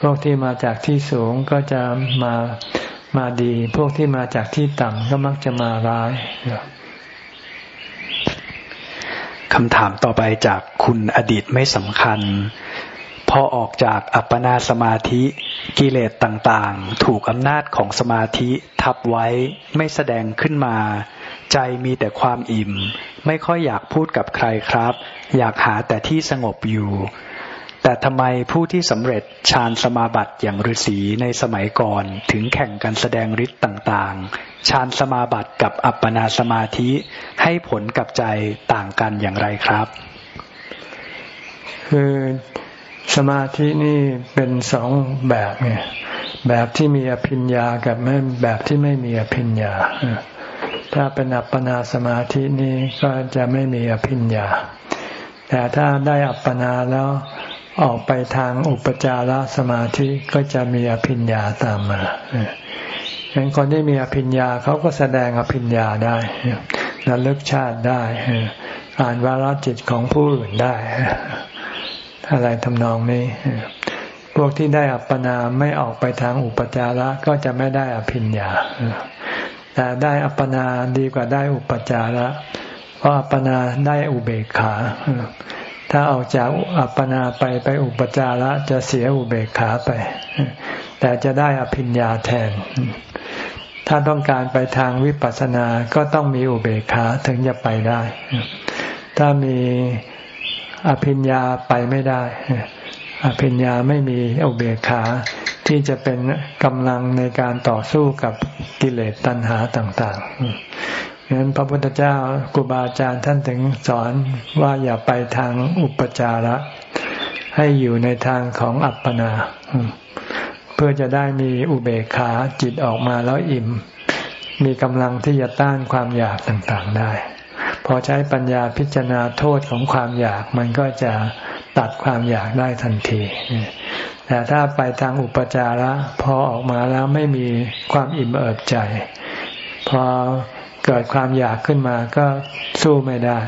พวกที่มาจากที่สูงก็จะมามาดี พวกที่มาจากที่ต่ำก็มักจะมาร้ายคำถามต่อไปจากคุณอดีตไม่สำคัญ พอออกจากอัปปนาสมาธิกิเลสต่างๆ ถูกอำนาจของสมาธิทับไว้ไม่แสดงขึ้นมา ใจมีแต่ความอิ่ม ไม่ค่อยอยากพูดกับใครครับ อยากหาแต่ที่สงบอยู่ แต่ทำไมผู้ที่สำเร็จฌานสมาบัติอย่างฤาษีในสมัยก่อนถึงแข่งกันแสดงฤทธิ์ต่างๆฌานสมาบัติกับอัปปนาสมาธิให้ผลกับใจต่างกันอย่างไรครับ คือสมาธินี่เป็นสองแบบไงแบบที่มีอภิญญากับแบบที่ไม่มีอภิญญา ถ้าเป็นอัปปนาสมาธินี้ก็จะไม่มีอภิญญา แต่ถ้าได้อัปปนาแล้วออกไปทางอุปจารสมาธิก็จะมีอภิญญาตามมาฉะนั้นคนที่มีอภิญญาเขาก็แสดงอภิญญาได้ระลึกชาติได้ อ่านวาระจิตของผู้อื่นได้ อะไรทำนองนี้ พวกที่ได้อัปปนาไม่ออกไปทางอุปจาระก็จะไม่ได้อภิญญา แต่ได้อัปปนาดีกว่าได้อุปจาระ เพราะอัปปนาได้อุเบกขา ถ้าออกจากอัปปนาไปไปอุปจาระจะเสียอุเบกขาไป แต่จะได้อภิญญาแทน ถ้าต้องการไปทางวิปัสสนา ก็ต้องมีอุเบกขาถึงจะไปได้ ถ้ามีอภิญญาไปไม่ได้ อภิญญาไม่มีอุเบกขา ที่จะเป็นกำลังในการต่อสู้กับกิเลสตัณหาต่างๆฉะนั้นพระพุทธเจ้าครูบาอาจารย์ท่านถึงสอนว่าอย่าไปทางอุปจาระ ให้อยู่ในทางของอัปปนา เพื่อจะได้มีอุเบกขาจิตออกมาแล้วอิ่ม มีกำลังที่จะต้านความอยากต่างๆได้ พอใช้ปัญญาพิจารณาโทษของความอยากมันก็จะ ตัดความอยากได้ทันที แต่ถ้าไปทางอุปจาระพอออกมาแล้วไม่มีความอิ่มเอิบใจ พอเกิดความอยากขึ้นมาก็สู้ไม่ได้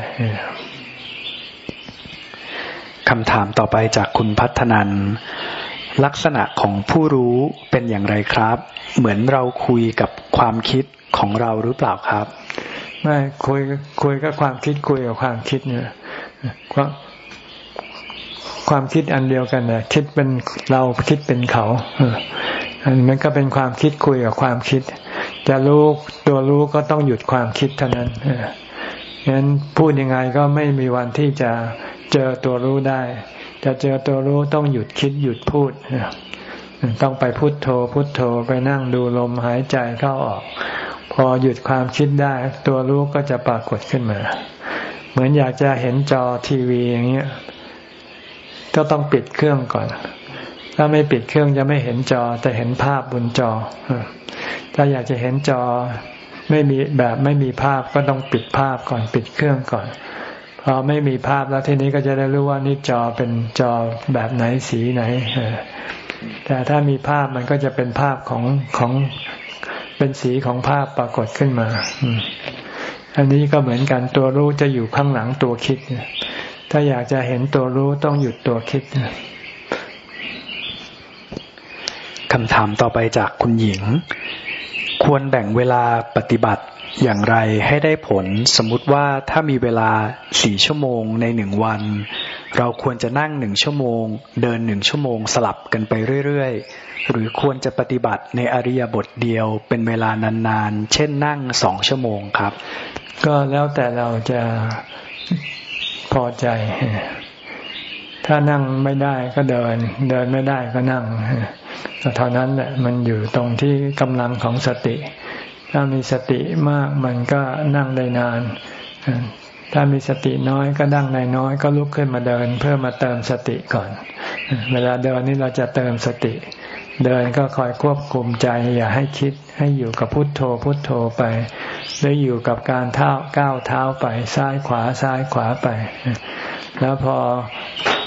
คำถามต่อไปจากคุณพัฒนันลักษณะของผู้รู้เป็นอย่างไรครับ เหมือนเราคุยกับความคิดของเราหรือเปล่าครับ ไม่คุยคุยกับความคิดคุยกับความคิดเนี่ย ความคิดอันเดียวกันนะคิดเป็นเราคิดเป็นเขาอันมันก็เป็นความคิดคุยกับความคิด จะรู้ตัวรู้ก็ต้องหยุดความคิดเท่านั้นงั้นพูดยังไงก็ไม่มีวันที่จะเจอตัวรู้ได้ จะเจอตัวรู้ต้องหยุดคิดหยุดพูดต้องไปพุโทโธ พุโทโธไปนั่งดูลมหายใจเข้าออก พอหยุดความคิดได้ ตัวรู้ก็จะปรากฏขึ้นมา เหมือนอยากจะเห็นจอทีวีอย่างเงี้ย ก็ต้องปิดเครื่องก่อน ถ้าไม่ปิดเครื่องจะไม่เห็นจอ แต่เห็นภาพบนจอ ถ้าอยากจะเห็นจอไม่มีแบบไม่มีภาพก็ต้องปิดภาพก่อนปิดเครื่องก่อนพอไม่มีภาพแล้วทีนี้ก็จะได้รู้ว่านี่จอเป็นจอแบบไหนสีไหนแต่ถ้ามีภาพมันก็จะเป็นภาพของของเป็นสีของภาพปรากฏขึ้นมาอันนี้ก็เหมือนกันตัวรู้จะอยู่ข้างหลังตัวคิด ถ้าอยากจะเห็นตัวรู้ต้องหยุดตัวคิดคำถามต่อไปจากคุณหญิง ควรแบ่งเวลาปฏิบัติอย่างไรให้ได้ผล สมมุติว่าถ้ามีเวลาสี่ชั่วโมงในหนึ่งวัน เราควรจะนั่งหนึ่งชั่วโมง เดินหนึ่งชั่วโมงสลับกันไปเรื่อยๆ หรือควรจะปฏิบัติในอริยบทเดียวเป็นเวลานานๆ เช่นนั่งสองชั่วโมงครับ ก็แล้วแต่เราจะ พอใจ ถ้านั่งไม่ได้ก็เดิน เดินไม่ได้ก็นั่งเท่านั้นแหละมันอยู่ตรงที่กำลังของสติ ถ้ามีสติมากมันก็นั่งได้นาน ถ้ามีสติน้อยก็นั่งได้น้อย ก็ลุกขึ้นมาเดิน เพื่อมาเติมสติก่อน เวลาเดินนี่เราจะเติมสติ เดินก็คอยควบคุมใจ อย่าให้คิดให้อยู่กับพุทโธพุทโธไปหรืออยู่กับการเท้าก้าวเท้าไปซ้ายขวาซ้ายขวาไป แล้วพอ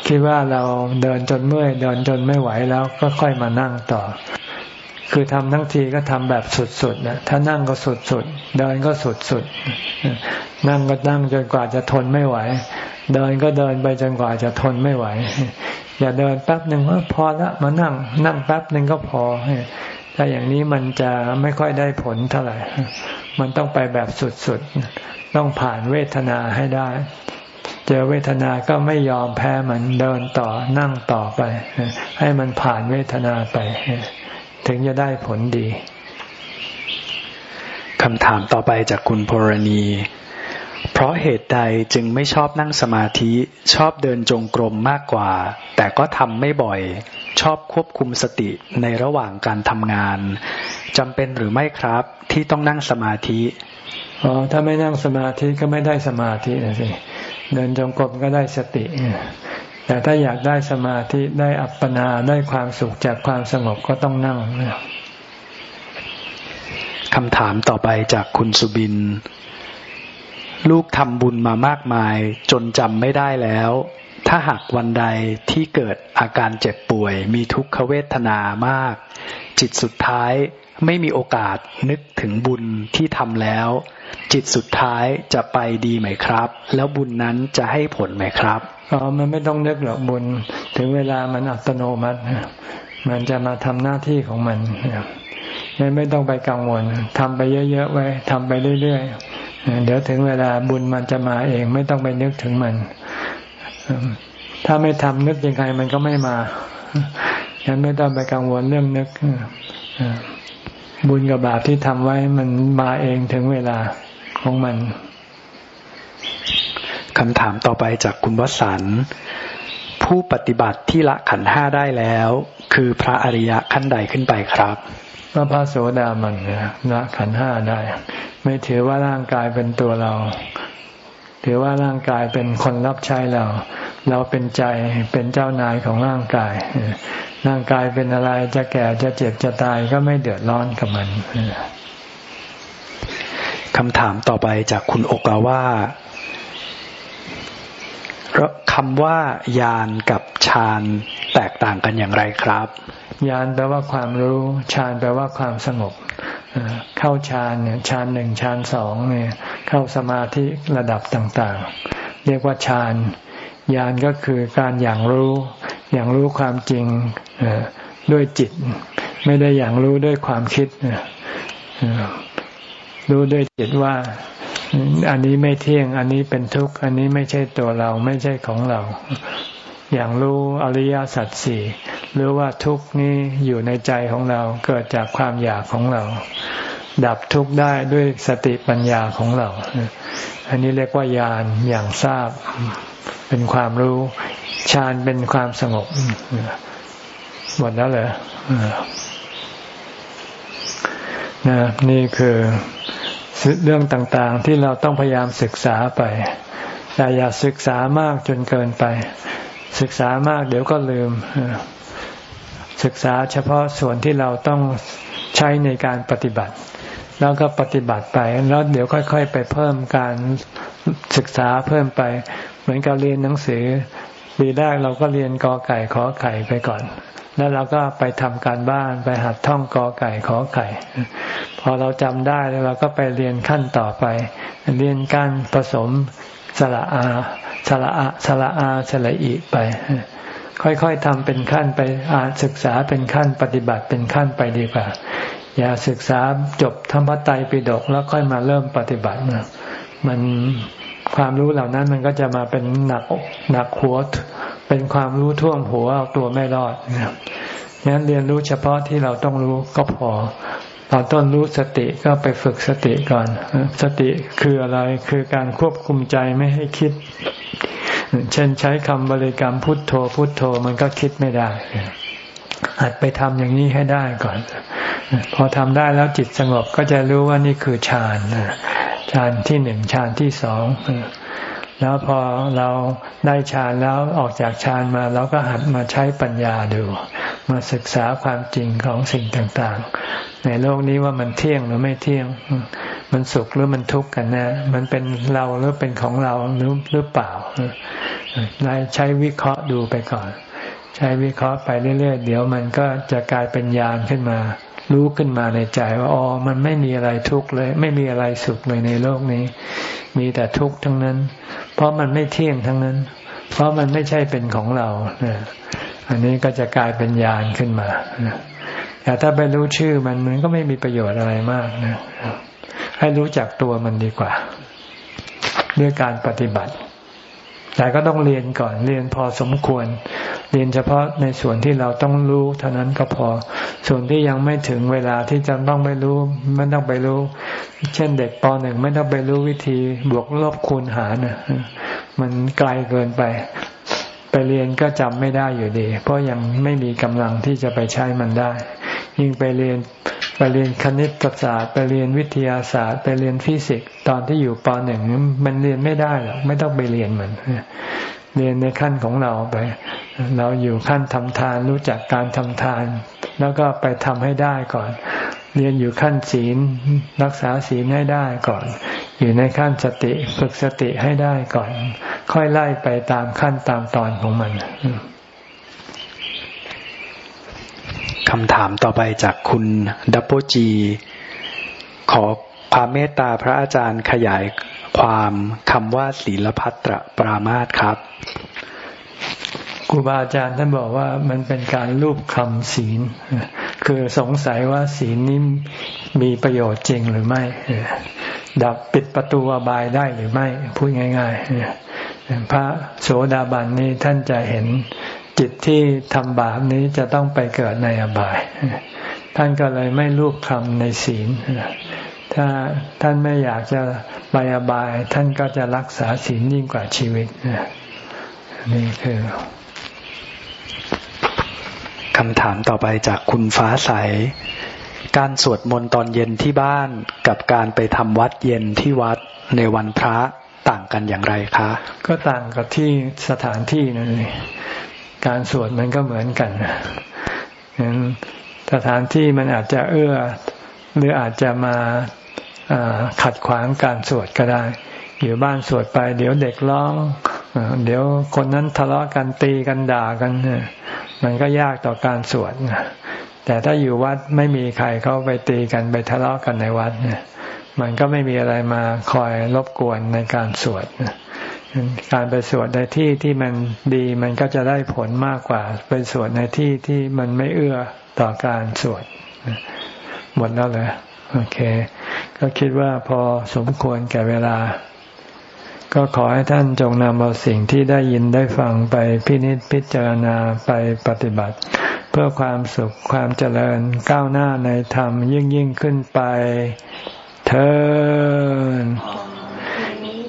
คิดว่าเราเดินจนเมื่อยเดินจนไม่ไหวแล้วก็ค่อยมานั่งต่อ คือทำทั้งทีก็ทำแบบสุดๆนะถ้านั่งก็สุดๆเดินก็สุดๆนั่งก็นั่งจนกว่าจะทนไม่ไหว เดินก็เดินไปจนกว่าจะทนไม่ไหว อย่าเดินแป๊บหนึ่งว่าพอละมานั่ง นั่งแป๊บหนึ่งก็พอถ้าอย่างนี้มันจะไม่ค่อยได้ผลเท่าไหร่ มันต้องไปแบบสุดๆ ต้องผ่านเวทนาให้ได้ เจอเวทนาก็ไม่ยอมแพ้มันเดินต่อนั่งต่อไป ให้มันผ่านเวทนาไป ถึงจะได้ผลดีคำถามต่อไปจากคุณพรณี เพราะเหตุใดจึงไม่ชอบนั่งสมาธิชอบเดินจงกรมมากกว่า แต่ก็ทำไม่บ่อย ชอบควบคุมสติในระหว่างการทำงานจำเป็นหรือไม่ครับที่ต้องนั่งสมาธิอ๋อถ้าไม่นั่งสมาธิก็ไม่ได้สมาธินะสิเดินจงกรมก็ได้สติแต่ถ้าอยากได้สมาธิได้อัปปนาได้ความสุขจากความสงบก็ต้องนั่งคำถามต่อไปจากคุณสุบิน ลูกทำบุญมามากมาย จนจำไม่ได้แล้ว ถ้าหากวันใดที่เกิดอาการเจ็บป่วย มีทุกขเวทนามาก จิตสุดท้ายไม่มีโอกาสนึกถึงบุญที่ทำแล้ว จิตสุดท้ายจะไปดีไหมครับ แล้วบุญนั้นจะให้ผลไหมครับอ๋อมันไม่ต้องนึกหรอกบุญ ถึงเวลามันอัตโนมัติ มันจะมาทำหน้าที่ของมันไม่ไม่ต้องไปกังวลทำไปเยอะๆไว้ทำไปเรื่อยๆ เดี๋ยวถึงเวลาบุญมันจะมาเองไม่ต้องไปนึกถึงมัน ถ้าไม่ทำนึกยังไงมันก็ไม่มาฉันไม่ต้องไปกังวลเรื่องนึกบุญกับบาปที่ทำไว้มันมาเองถึงเวลาของมันคำถามต่อไปจากคุณวสันผู้ปฏิบัติที่ละขันห้าได้แล้ว คือพระอริยะขั้นใดขึ้นไปครับ ก็พระโสดามันละขันห้าได้ ไม่ถือว่าร่างกายเป็นตัวเรา ถือว่าร่างกายเป็นคนรับใช้เรา เราเป็นใจเป็นเจ้านายของร่างกาย ร่างกายเป็นอะไรจะแก่จะเจ็บจะตายก็ไม่เดือดร้อนกับมันคำถามต่อไปจากคุณโอกาว่าคำว่ายานกับฌานแตกต่างกันอย่างไรครับ ยานแปลว่าความรู้ฌานแปลว่าความสงบเข้าฌานเนี่ยฌานหนึ่งฌานสองเนี่ยเข้าสมาธิระดับต่างๆ เรียกว่าฌานยานก็คือการอย่างรู้ อย่างรู้ความจริงด้วยจิต ไม่ได้อย่างรู้ด้วยความคิดรู้ด้วยจิตว่า อันนี้ไม่เที่ยง อันนี้เป็นทุกข์ อันนี้ไม่ใช่ตัวเราไม่ใช่ของเรา อย่างรู้อริยสัจสี่หรือว่าทุกนี้อยู่ในใจของเราเกิดจากความอยากของเรา ดับทุกได้ด้วยสติปัญญาของเรา อันนี้เรียกว่าญาณอย่างทราบ เป็นความรู้ฌานเป็นความสงบหมดแล้วเหรอนะนี่คือเรื่องต่างๆที่เราต้องพยายามศึกษาไป แต่อย่าศึกษามากจนเกินไป ศึกษามากเดี๋ยวก็ลืม ศึกษาเฉพาะส่วนที่เราต้องใช้ในการปฏิบัติ แล้วก็ปฏิบัติไป แล้วเดี๋ยวค่อย ๆ ไปเพิ่มการศึกษาเพิ่มไป เหมือนกับเรียนหนังสือปีแรกเราก็เรียนกอไก่ขอไข่ไปก่อน แล้วเราก็ไปทำการบ้านไปหัดท่องกอไก่ขอไข่ พอเราจำได้แล้วเราก็ไปเรียนขั้นต่อไป เรียนการผสมสระอา สระอาสระอาสระอีไปค่อยๆทำเป็นขั้นไปอ่านศึกษาเป็นขั้นปฏิบัติเป็นขั้นไปดีกว่า อย่าศึกษาจบธรรมไตรปิฎกแล้วค่อยมาเริ่มปฏิบัติมันความรู้เหล่านั้นมันก็จะมาเป็นหนักหนักหัวเป็นความรู้ท่วมหัวเอาตัวไม่รอดนะงั้นเรียนรู้เฉพาะที่เราต้องรู้ก็พอตอนต้นรู้สติก็ไปฝึกสติก่อน สติคืออะไรคือการควบคุมใจไม่ให้คิด เช่นใช้คำบริกรรมพุทโธพุทโธมันก็คิดไม่ได้หัดไปทำอย่างนี้ให้ได้ก่อน พอทำได้แล้วจิตสงบก็จะรู้ว่านี่คือฌานฌานที่หนึ่งฌานที่สองแล้วพอเราได้ฌานแล้วออกจากฌานมาเราก็หัดมาใช้ปัญญาดู มาศึกษาความจริงของสิ่งต่างๆ ในโลกนี้ว่ามันเที่ยงหรือไม่เที่ยง มันสุขหรือมันทุกข์กันแนะมันเป็นเราหรือเป็นของเราหรือหรือเปล่าเราใช้วิเคราะห์ดูไปก่อน ใช้วิเคราะห์ไปเรื่อยๆเดี๋ยวมันก็จะกลายเป็นญาณขึ้นมา รู้ขึ้นมาในใจว่าอ๋อมันไม่มีอะไรทุกข์เลย ไม่มีอะไรสุขเลยในโลกนี้ มีแต่ทุกข์ทั้งนั้น เพราะมันไม่เที่ยงทั้งนั้น เพราะมันไม่ใช่เป็นของเราอันนี้ก็จะกลายเป็นญาณขึ้นมาแต่ถ้าไปรู้ชื่อมันมันก็ไม่มีประโยชน์อะไรมากนะ ให้รู้จักตัวมันดีกว่า ด้วยการปฏิบัติ แต่ก็ต้องเรียนก่อนเรียนพอสมควร เรียนเฉพาะในส่วนที่เราต้องรู้ เท่านั้นก็พอ ส่วนที่ยังไม่ถึงเวลาที่จะต้องไปรู้ไม่ต้องไปรู้ เช่นเด็กปหนึ่งไม่ต้องไปรู้วิธีบวกลบคูณหารนะมันไกลเกินไปไปเรียนก็จำไม่ได้อยู่ดี เพราะยังไม่มีกำลังที่จะไปใช้มันได้ ยิ่งไปเรียน ไปเรียนคณิตศาสตร์ ไปเรียนวิทยาศาสตร์ ไปเรียนฟิสิกส์ตอนที่อยู่ปหนึ่งมันเรียนไม่ได้หรอกไม่ต้องไปเรียนมันเรียนในขั้นของเราไป เราอยู่ขั้นทำทานรู้จักการทำทาน แล้วก็ไปทำให้ได้ก่อน เรียนอยู่ขั้นศีลรักษาศีลให้ได้ก่อน อยู่ในขั้นสติฝึกสติให้ได้ก่อน ค่อยไล่ไปตามขั้นตามตอนของมัน คำถามต่อไปจากคุณดับเบิลจี ขอความเมตตาพระอาจารย์ขยายความคำว่าศีลพัตรปรามาตครับครูบาอาจารย์ท่านบอกว่ามันเป็นการรูปคำศีล คือสงสัยว่าศีลนี้มีประโยชน์จริงหรือไม่ ดับปิดประตูอบายได้หรือไม่ พูดง่าย ๆ พระโสดาบันนี้ท่านจะเห็น จิตที่ทำบาปนี้จะต้องไปเกิดในอบาย ท่านก็เลยไม่รูปคำในศีล ถ้าท่านไม่อยากจะไปอบาย ท่านก็จะรักษาศีลยิ่งกว่าชีวิตนี่คือคำถามต่อไปจากคุณฟ้าใส การสวดมนต์ตอนเย็นที่บ้านกับการไปทำวัดเย็นที่วัดในวันพระต่างกันอย่างไรคะ ก็ต่างกับที่สถานที่นั่นเอง การสวดมันก็เหมือนกันงั้นสถานที่มันอาจจะเอื้อ หรืออาจจะมาขัดขวางการสวดก็ได้ อยู่บ้านสวดไป เดี๋ยวเด็กร้องเดี๋ยวคนนั้นทะเลาะกันตีกันด่ากันมันก็ยากต่อการสวดแต่ถ้าอยู่วัดไม่มีใครเขาไปตีกันไปทะเลาะกันในวัดมันก็ไม่มีอะไรมาคอยรบกวนในการสวด การไปสวดในที่ที่มันดีมันก็จะได้ผลมากกว่า ไปสวดในที่ที่มันไม่เอื้อต่อการสวดหมดแล้วเลยโอเค ก็คิดว่าพอสมควรแก่เวลา ก็ขอให้ท่านจงนำเอาสิ่งที่ได้ยินได้ฟังไปพินิจพิจารณาไปปฏิบัติ เพื่อความสุขความเจริญก้าวหน้าในธรรมยิ่งยิ่งขึ้นไปเธอ